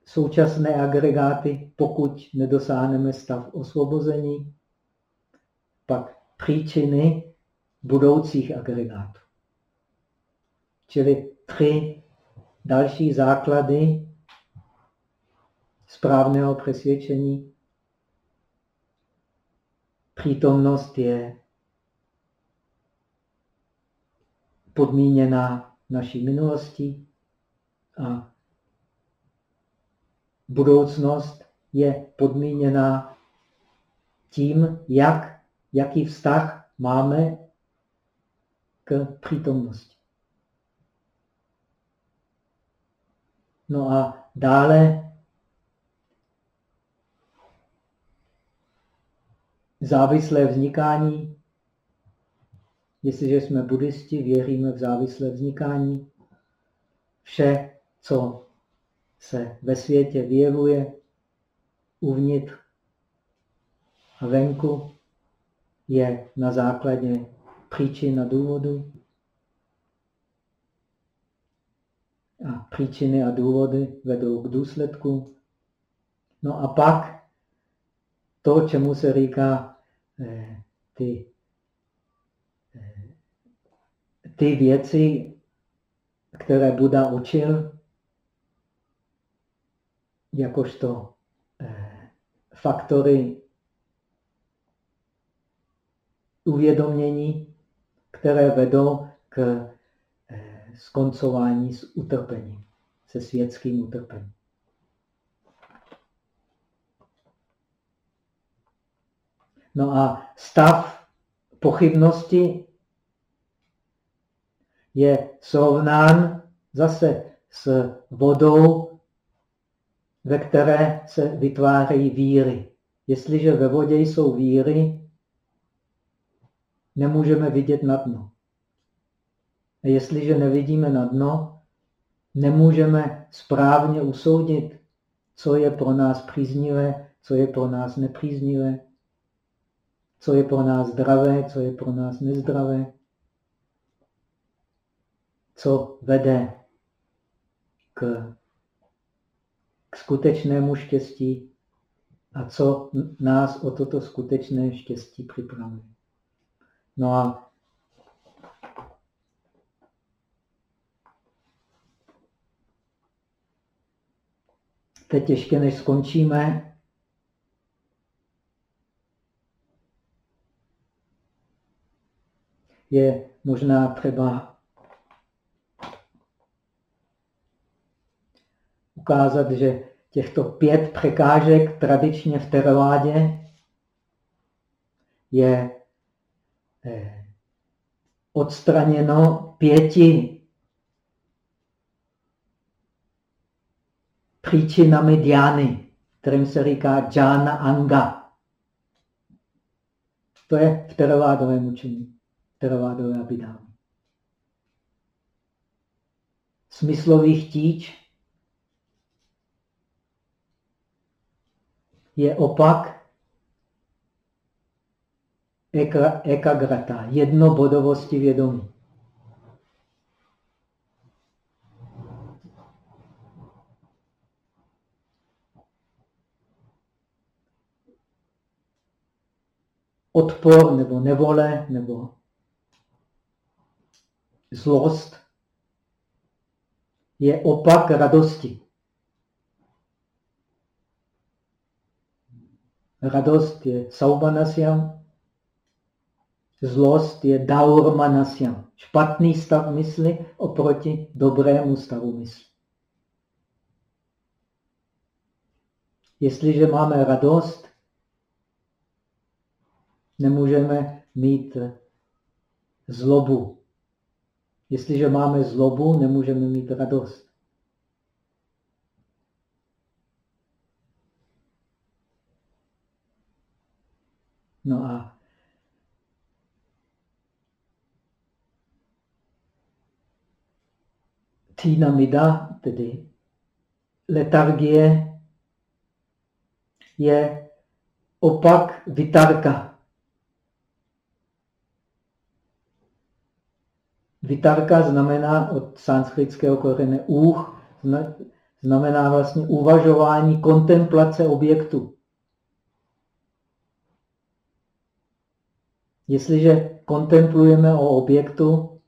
současné agregáty, pokud nedosáhneme stav osvobození, pak příčiny budoucích agregátů. Čili tři další základy správného přesvědčení. Přítomnost je podmíněná naší minulostí a budoucnost je podmíněná tím, jak, jaký vztah máme k přítomnosti. No a dále závislé vznikání. Jestliže jsme buddhisti, věříme v závislé vznikání. Vše, co se ve světě vyjevuje uvnitř a venku, je na základě příčin a důvodu. A příčiny a důvody vedou k důsledku. No a pak to, čemu se říká eh, ty, eh, ty věci, které Buda učil, jakožto eh, faktory uvědomění, které vedou k eh, skoncování s utrpením, se světským utrpením. No a stav pochybnosti je srovnán zase s vodou, ve které se vytvářejí víry. Jestliže ve vodě jsou víry, nemůžeme vidět na dno. A jestliže nevidíme na dno, nemůžeme správně usoudit, co je pro nás příznivé, co je pro nás nepříznivé, co je pro nás zdravé, co je pro nás nezdravé, co vede k, k skutečnému štěstí a co nás o toto skutečné štěstí připravuje. No a teď ještě než skončíme, je možná třeba ukázat, že těchto pět překážek tradičně v teravádě je Eh, odstraněno pěti příčinami diány, kterým se říká džána anga. To je v teravádovém učení, teravádové abidámě. Smyslový chtíč je opak ekagrata, jednobodovosti vědomí. Odpor nebo nevole nebo zlost je opak radosti. Radost je saubanasyam, Zlost je daurmanasyam, špatný stav mysli oproti dobrému stavu mysli. Jestliže máme radost, nemůžeme mít zlobu. Jestliže máme zlobu, nemůžeme mít radost. No a Mida, tedy letargie, je opak vitarka. Vitarka znamená od sanskritského korene úch, znamená vlastně uvažování, kontemplace objektu. Jestliže kontemplujeme o objektu,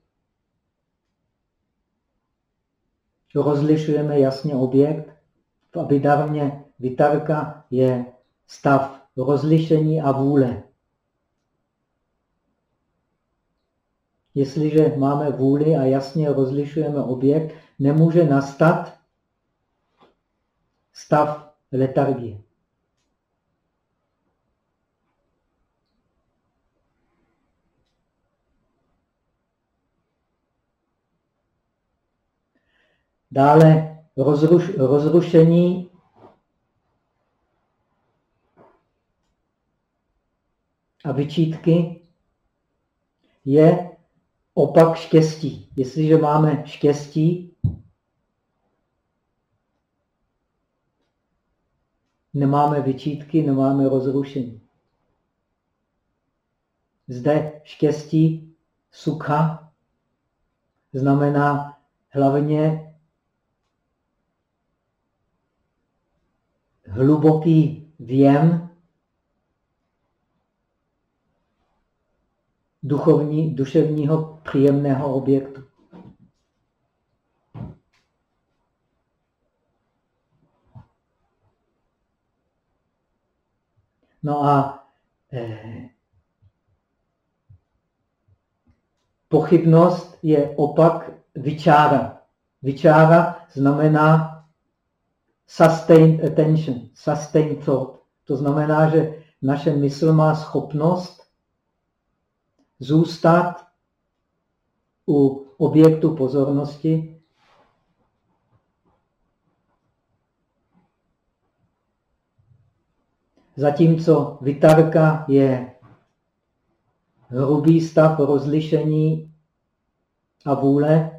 rozlišujeme jasně objekt. V abidarmě vitarka je stav rozlišení a vůle. Jestliže máme vůli a jasně rozlišujeme objekt, nemůže nastat stav letargie. Dále rozruš, rozrušení a vyčítky je opak štěstí. Jestliže máme štěstí, nemáme vyčítky, nemáme rozrušení. Zde štěstí, sukha, znamená hlavně hluboký věm duchovní, duševního příjemného objektu. No a eh, pochybnost je opak vyčára. Vyčára znamená sustained attention, sustained thought. To znamená, že naše mysl má schopnost zůstat u objektu pozornosti zatímco vitarka je hrubý stav rozlišení a vůle,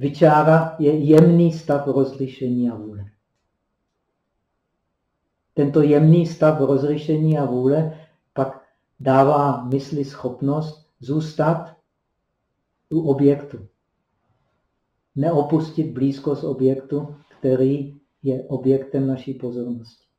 vyčára je jemný stav rozlišení a vůle. Tento jemný stav rozlišení a vůle pak dává mysli schopnost zůstat u objektu. Neopustit blízkost objektu, který je objektem naší pozornosti.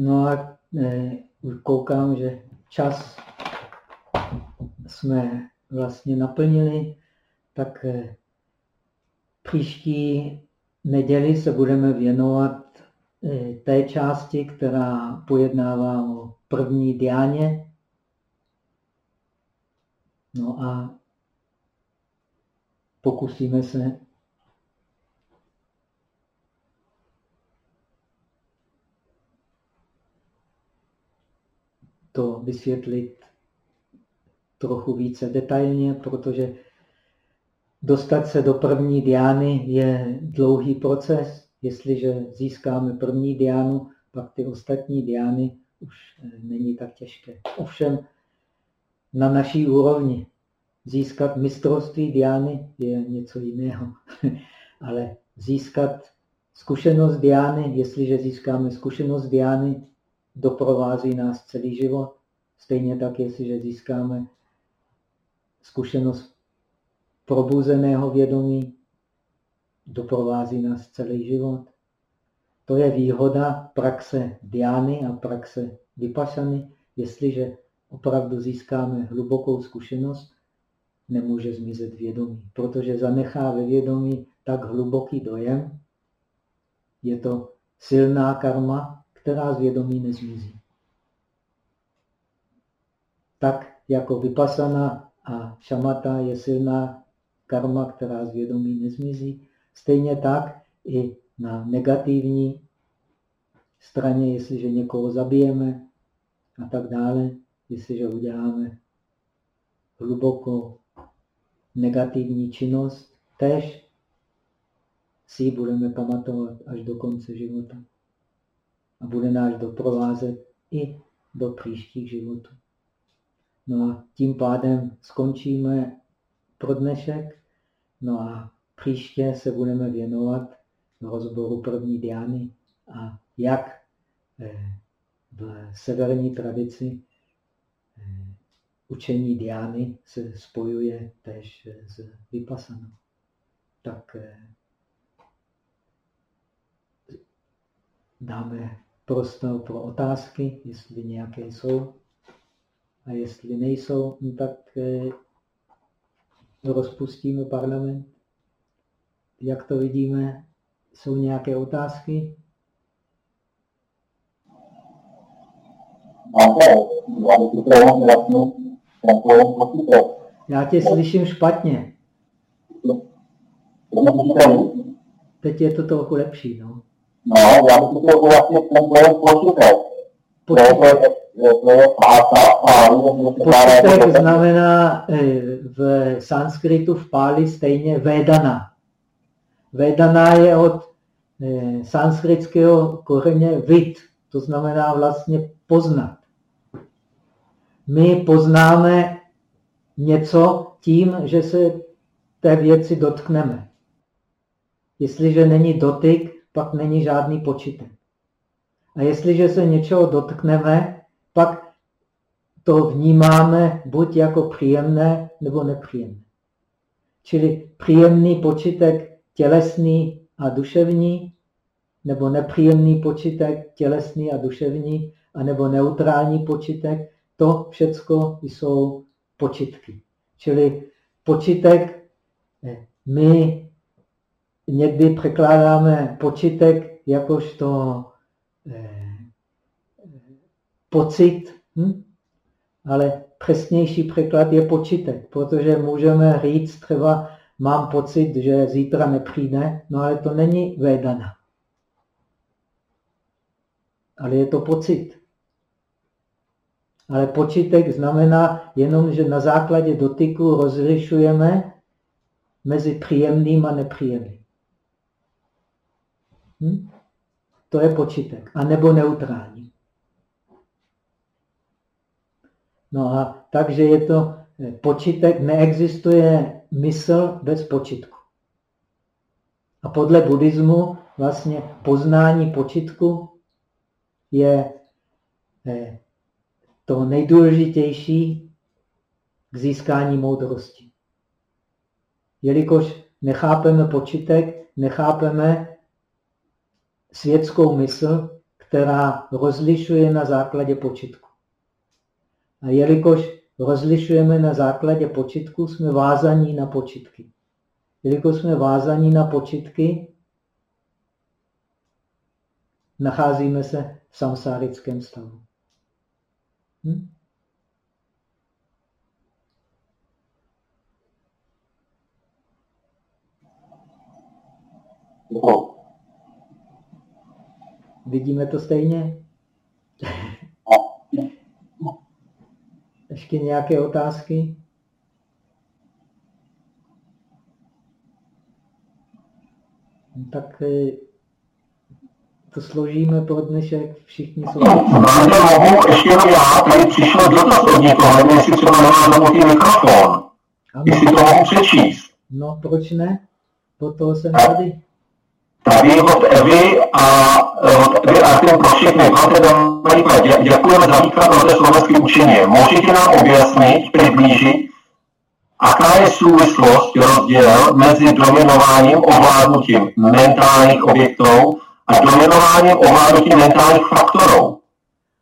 No a e, koukám, že čas jsme vlastně naplnili, tak e, příští neděli se budeme věnovat e, té části, která pojednává o první diáně. No a pokusíme se to vysvětlit trochu více detailně, protože dostat se do první diány je dlouhý proces. Jestliže získáme první diánu, pak ty ostatní diány už eh, není tak těžké. Ovšem na naší úrovni získat mistrovství diány je něco jiného. Ale získat zkušenost diány, jestliže získáme zkušenost diány, doprovází nás celý život. Stejně tak, jestliže získáme zkušenost probuzeného vědomí, doprovází nás celý život. To je výhoda praxe diány a praxe vypašany. Jestliže opravdu získáme hlubokou zkušenost, nemůže zmizet vědomí, protože zanechá ve vědomí tak hluboký dojem, je to silná karma, která z vědomí nezmizí. Tak jako vypasana a šamata je silná karma, která z vědomí nezmizí, stejně tak i na negativní straně, jestliže někoho zabijeme a tak dále, jestliže uděláme hlubokou negativní činnost, tež si ji budeme pamatovat až do konce života a bude nás doprovázet i do příštích životů. No a tím pádem skončíme pro dnešek. No a příště se budeme věnovat rozboru první diány a jak eh, v severní tradici eh, učení diány se spojuje tež s vypasanou. Tak eh, dáme prostor pro otázky, jestli nějaké jsou. A jestli nejsou, no tak eh, rozpustíme parlament. Jak to vidíme? Jsou nějaké otázky? Já tě slyším špatně. Teď je to trochu lepší, no. No, já bych to vlastně ten počítač. Počítač. Počítač znamená eh, v sanskritu v páli stejně Vedana. Vedana je od eh, sanskritského kořeně vid, to znamená vlastně poznat. my poznáme něco tím, že se té věci dotkneme. Jestliže není dotyk, pak není žádný počítek. A jestliže se něčeho dotkneme, pak to vnímáme buď jako příjemné nebo nepříjemné. Čili příjemný počítek tělesný a duševní, nebo nepříjemný počítek tělesný a duševní, anebo neutrální počítek, to všecko jsou počitky. Čili počítek eh, my někdy překládáme počítek jakožto eh, pocit, hm? ale přesnější překlad je počítek, protože můžeme říct třeba, mám pocit, že zítra nepřijde, no ale to není vedana. Ale je to pocit. Ale počítek znamená jenom, že na základě dotyku rozlišujeme mezi příjemným a nepříjemným. Hm? To je počítek. A nebo neutrální. No a takže je to eh, počítek, neexistuje mysl bez počítku. A podle buddhismu vlastně poznání počítku je eh, to nejdůležitější k získání moudrosti. Jelikož nechápeme počítek, nechápeme světskou mysl, která rozlišuje na základě počitku. A jelikož rozlišujeme na základě počitku, jsme vázaní na počitky. Jelikož jsme vázaní na počitky, nacházíme se v samsárickém stavu. Hm? Vidíme to stejně? Ještě nějaké otázky? Tak eh, to složíme pro dnešek, všichni jsou... No, mohu ještě já, tady přišel dotaz od někoho, jestli třeba nemá domů mikrofon. Ano. Jestli to mohu přečíst. No, proč ne? Po toho jsem tady. Tady od Evy a od Evy a tím pro všechny. Máte děkujeme za výklad pro té slovenské učení. Můžete nám objasnit, přiblížit, Aká je souvislost, rozdíl mezi dominováním, ovládnutím mentálních objektů a dominováním ovládnutí mentálních faktorů.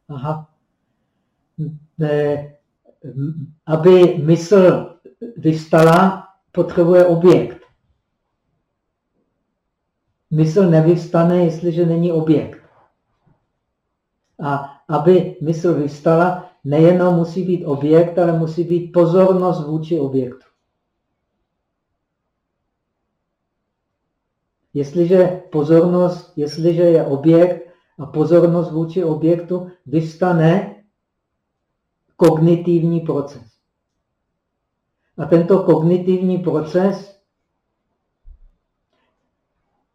Aha. Aby mysl vystala, potřebuje objekt. Mysl nevystane, jestliže není objekt. A aby mysl vystala, nejenom musí být objekt, ale musí být pozornost vůči objektu. Jestliže pozornost, jestliže je objekt a pozornost vůči objektu, vystane kognitivní proces. A tento kognitivní proces,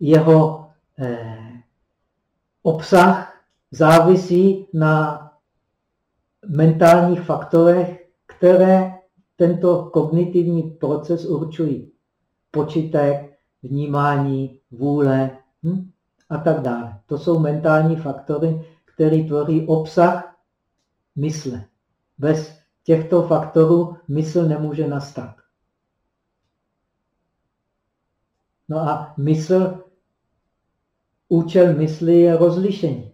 jeho eh, obsah závisí na mentálních faktorech, které tento kognitivní proces určují. Počítek, vnímání, vůle hm? a tak dále. To jsou mentální faktory, které tvoří obsah mysle. Bez těchto faktorů mysl nemůže nastat. No a mysl, účel mysli je rozlišení.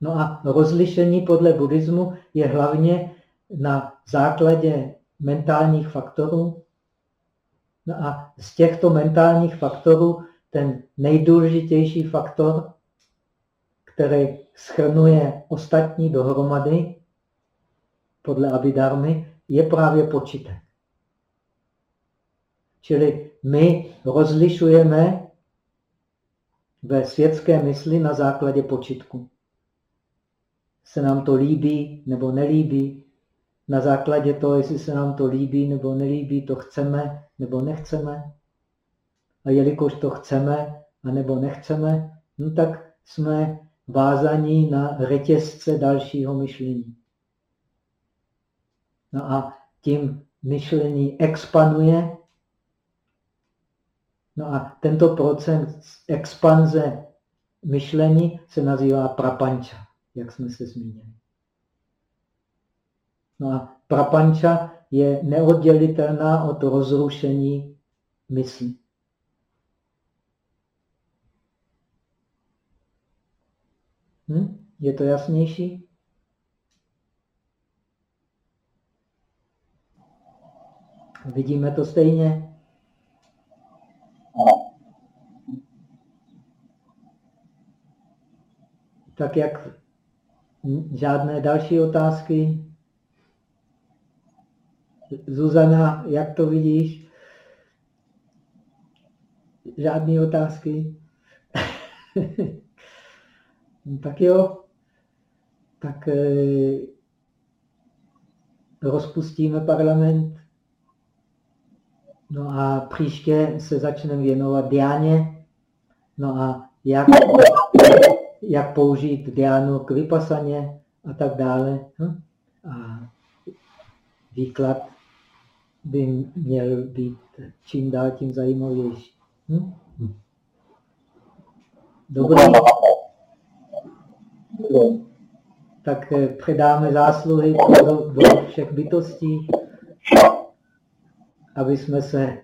No a rozlišení podle buddhismu je hlavně na základě mentálních faktorů, No a z těchto mentálních faktorů ten nejdůležitější faktor, který schrnuje ostatní dohromady, podle Abidarmy, je právě počítek. Čili my rozlišujeme ve světské mysli na základě počitku. Se nám to líbí nebo nelíbí, na základě toho, jestli se nám to líbí nebo nelíbí, to chceme nebo nechceme. A jelikož to chceme a nebo nechceme, no tak jsme vázaní na řetězce dalšího myšlení. No a tím myšlení expanduje. No a tento proces expanze myšlení se nazývá prapanča, jak jsme se zmínili. No a prapanča je neoddělitelná od rozrušení mysli. Hm? Je to jasnější? Vidíme to stejně? Tak jak žádné další otázky? Zuzana, jak to vidíš? Žádné otázky? tak jo, tak eh, rozpustíme parlament. No a příště se začneme věnovat diáně. No a jak, jak použít diánu k vypasaně a tak dále. Hm? A výklad by měl být čím dál tím zajímavější. Hm? Dobrý. Tak eh, předáme zásluhy do všech bytostí, aby jsme se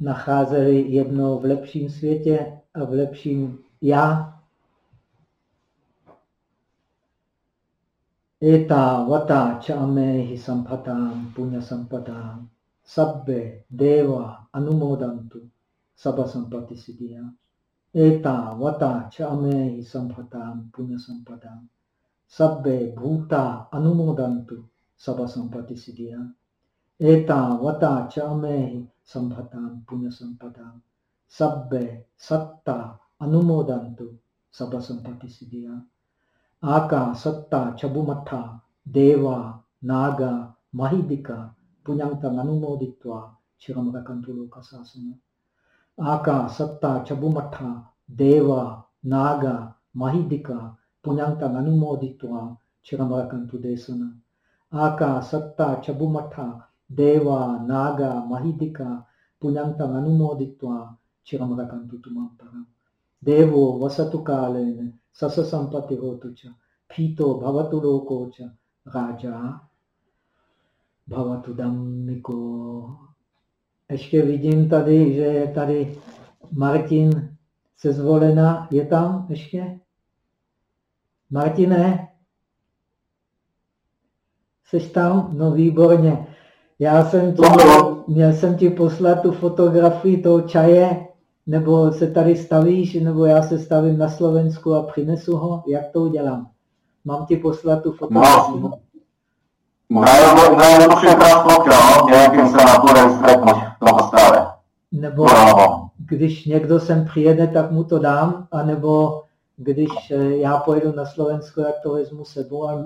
nacházeli jednou v lepším světě a v lepším já. Eta vata chamehi sampatam punya sampatam sabbe deva anumodantu sabha sampati siddhya. Eta vata chamehi sampatam punya sampatam sabbe bhuta anumodantu sabha sampati siddhya. Eta vata संभताम पुण्य संपदाम सभ्य सत्ता अनुमोदंतु सब संपत्ति सिद्धिया आका, सत्ता चबुमठा देवा, नागा, महिदिका पुण्यंतम अनुमोदित्वा चिरमग कंतुलोक शासन आका, सत्ता चबुमठा देवा, नागा, महिदिका पुण्यंतम अनुमोदित्वा चिरमगकंतु देशन आका, सत्ता चबुमठा deva naga mahidika punyantang anumoditva chiramarakantu tumamparam. Devo vasatu kalene sasa sampati hotucha, pito bhavatu lokocha, raja bhavatu dhammiko. Ještě vidím tady, že je tady Martin se zvolena. Je tam ještě? Martine? Jsi tam? No výborně. Já jsem ti, měl jsem ti poslat tu fotografii toho čaje, nebo se tady stavíš, nebo já se stavím na Slovensku a přinesu ho, jak to udělám? Mám ti poslat tu fotografii? No, transport, no, nějakým se na stretnout na postávě. Nebo když někdo sem přijede, tak mu to dám, anebo když eh, já pojedu na Slovensko, jak to vezmu sebou a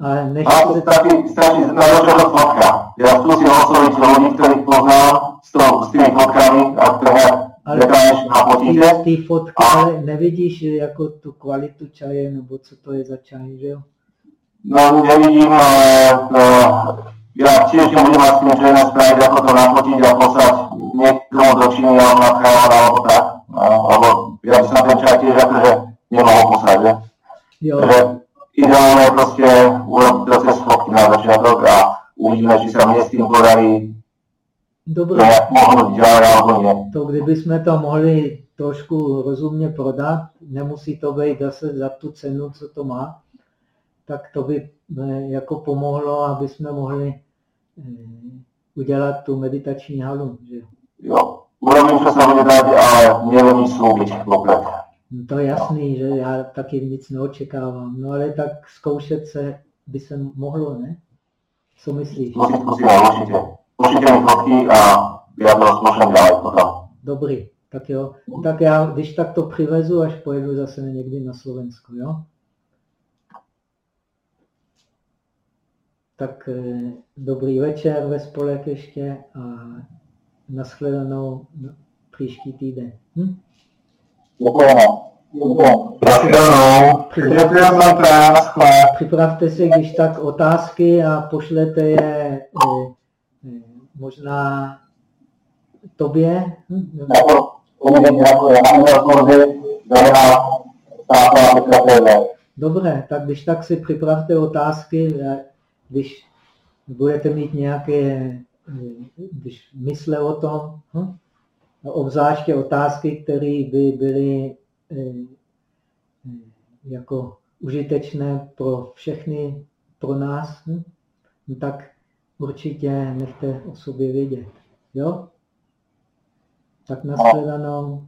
a než a to stačí, stačí najlepšia fotka. Já zkusím oslovit lidí, kterých poznám s, to, s těmi fotkami a které ale ty, ty fotky a... ale nevidíš jako tu kvalitu čaje, nebo co to je za čaj, že jo? No, nevidím, ale no, ja tiež nebudem mať s tým čo spraviť, ako to nafotiť a poslať niekomu do Číny alebo na Kajón alebo tak. No, lebo ja by som na ten čaj tiež akože nemohol poslať, že? Jo. Takže ideálne je proste urobiť proces fotky na začiatok a uvidíme, či sa mne s tým podarí Dobré. To kdybychom to mohli trošku rozumně prodat, nemusí to být zase za tu cenu, co to má, tak to by eh, jako pomohlo, aby jsme mohli eh, udělat tu meditační halu. Že? Jo, co se mi dát, ale nevím sloubit komplet. No to je jasný, že já taky nic neočekávám. No ale tak zkoušet se by se mohlo, ne? Co myslíš? Určitě. Určitě fotky a já to dál. Dobrý, tak jo. Tak já, když tak to přivezu, až pojedu zase někdy na Slovensko, jo? Tak eh, dobrý večer ve spolek ještě a nashledanou příští týden. Hm? Připravte si, když tak otázky a pošlete je eh, eh, možná tobě. Hm? Dobře, tak když tak si připravte otázky, když budete mít nějaké, eh, když mysle o tom, hm? Obzvláště otázky, které by byly jako užitečné pro všechny, pro nás, hm? no tak určitě nechte o sobě vědět. Jo? Tak nashledanou.